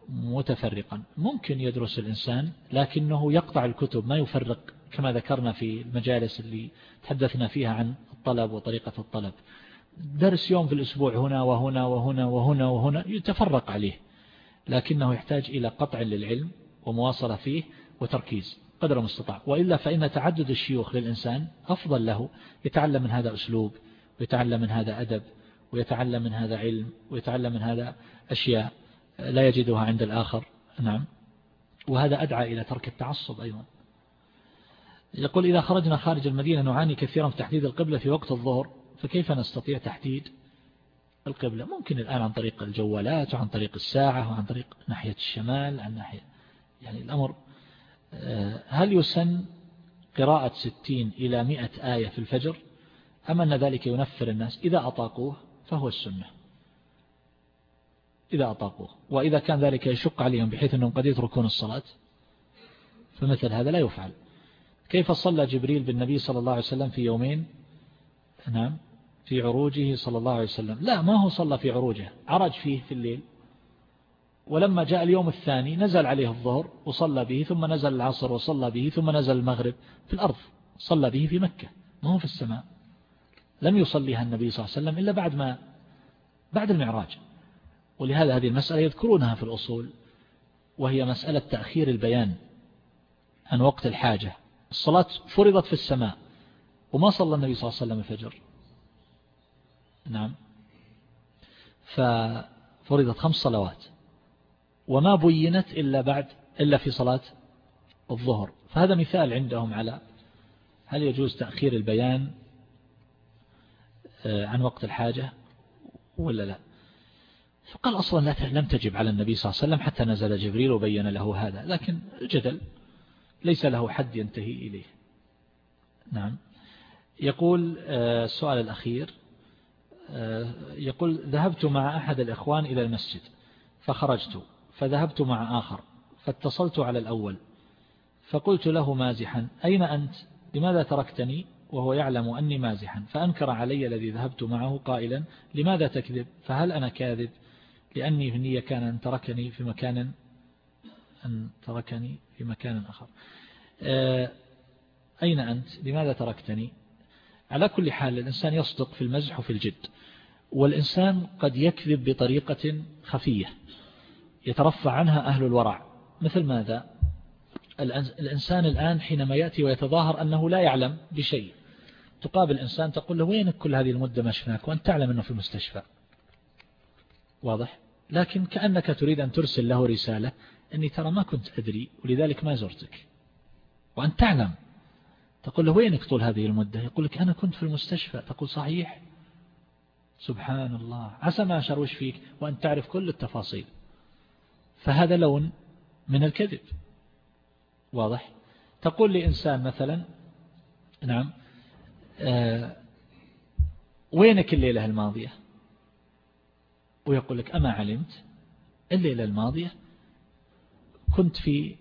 متفرقا. ممكن يدرس الإنسان لكنه يقطع الكتب ما يفرق كما ذكرنا في المجالس اللي تحدثنا فيها عن الطلب وطريقة الطلب. درس يوم في الأسبوع هنا وهنا وهنا وهنا وهنا يتفرق عليه لكنه يحتاج إلى قطع للعلم ومواصلة فيه وتركيز قدر المستطاع. وإلا فإن تعدد الشيوخ للإنسان أفضل له يتعلم من هذا أسلوب ويتعلم من هذا أدب ويتعلم من هذا علم ويتعلم من هذا أشياء لا يجدها عند الآخر. نعم. وهذا أدعى إلى ترك التعصب أيضا. يقول إذا خرجنا خارج المدينة نعاني كثيرا في تحديد القبلة في وقت الظهر فكيف نستطيع تحديد القبلة؟ ممكن الآن عن طريق الجوالات وعن طريق الساعة وعن طريق ناحية الشمال عن ناحية يعني الأمر آه، هل يسن قراءة ستين إلى مئة آية في الفجر؟ أم أن ذلك ينفر الناس؟ إذا أطاقوه فهو السنة. إذا أطاقوه. وإذا كان ذلك يشق عليهم بحيث أنهم قد يتركون الصلاة فمثل هذا لا يفعل. كيف صلى جبريل بالنبي صلى الله عليه وسلم في يومين؟ نعم في عروجه صلى الله عليه وسلم. لا ما هو صلى في عروجه عرج فيه في الليل. ولما جاء اليوم الثاني نزل عليه الظهر وصلى به ثم نزل العصر وصلى به ثم نزل المغرب في الأرض صلى به في مكة ما هو في السماء. لم يصليها النبي صلى الله عليه وسلم إلا بعد ما بعد المعراج. ولهذا هذه المسألة يذكرونها في الأصول وهي مسألة تأخير البيان عن وقت الحاجة. الصلاة فرضت في السماء وما صلى النبي صلى الله عليه وسلم الفجر. نعم. ففرضت خمس صلوات. وما بينت إلا بعد إلا في صلاة الظهر. فهذا مثال عندهم على هل يجوز تأخير البيان آه، عن وقت الحاجة ولا لا. فقال أصلا لم تجب على النبي صلى الله عليه وسلم حتى نزل جبريل وبين له هذا لكن الجدل ليس له حد ينتهي إليه. نعم. يقول آه، السؤال الأخير آه، يقول ذهبت مع أحد الإخوان إلى المسجد فخرجت. فذهبت مع آخر فاتصلت على الأول فقلت له مازحا أين أنت؟ لماذا تركتني؟ وهو يعلم أني مازحا فأنكر علي الذي ذهبت معه قائلا لماذا تكذب؟ فهل أنا كاذب؟ لأني في كان أن تركني في مكان أن تركني في مكان آخر. آه، أين أنت؟ لماذا تركتني؟ على كل حال الإنسان يصدق في المزح وفي الجد والإنسان قد يكذب بطريقة خفية. يترفع عنها أهل الورع. مثل ماذا؟ الإنسان الآن حينما يأتي ويتظاهر أنه لا يعلم بشيء. تقابل إنسان تقول له وينك كل هذه المدة ما شفناك وأنت تعلم أنه في المستشفى؟ واضح؟ لكن كأنك تريد أن ترسل له رسالة أني ترى ما كنت أدري ولذلك ما زرتك. وأنت تعلم. تقول له وينك طول هذه المدة؟ يقول لك أنا كنت في المستشفى. تقول صحيح. سبحان الله. عسى ما أشروش فيك؟ وأن تعرف كل التفاصيل. فهذا لون من الكذب. واضح؟ تقول لإنسان مثلا نعم آه وينك الليلة الماضية؟ ويقول لك أما علمت؟ الليلة الماضية كنت في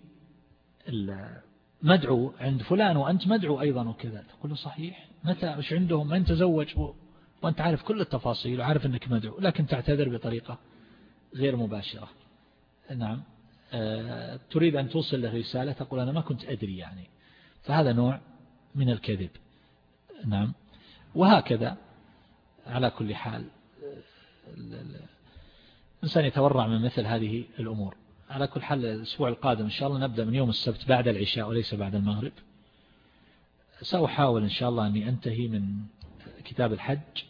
مدعو عند فلان وأنت مدعو أيضا وكذا. تقول له صحيح. متى؟ مش عندهم؟ من تزوج؟ وأنت عارف كل التفاصيل وعارف أنك مدعو لكن تعتذر بطريقة غير مباشرة. نعم. آه، تريد أن توصل له رسالة تقول أنا ما كنت أدري يعني. فهذا نوع من الكذب. نعم. وهكذا على كل حال الإنسان يتورع من مثل هذه الأمور. على كل حال الأسبوع القادم إن شاء الله نبدأ من يوم السبت بعد العشاء وليس بعد المغرب. سأحاول إن شاء الله أني أنتهي من كتاب الحج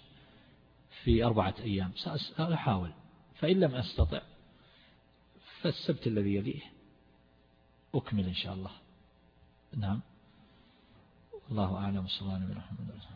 في أربعة أيام. سأحاول. فإن لم أستطع فالسبت الذي يليه. أكمل إن شاء الله. نعم. الله أعلم. صلى الله عليه وسلم.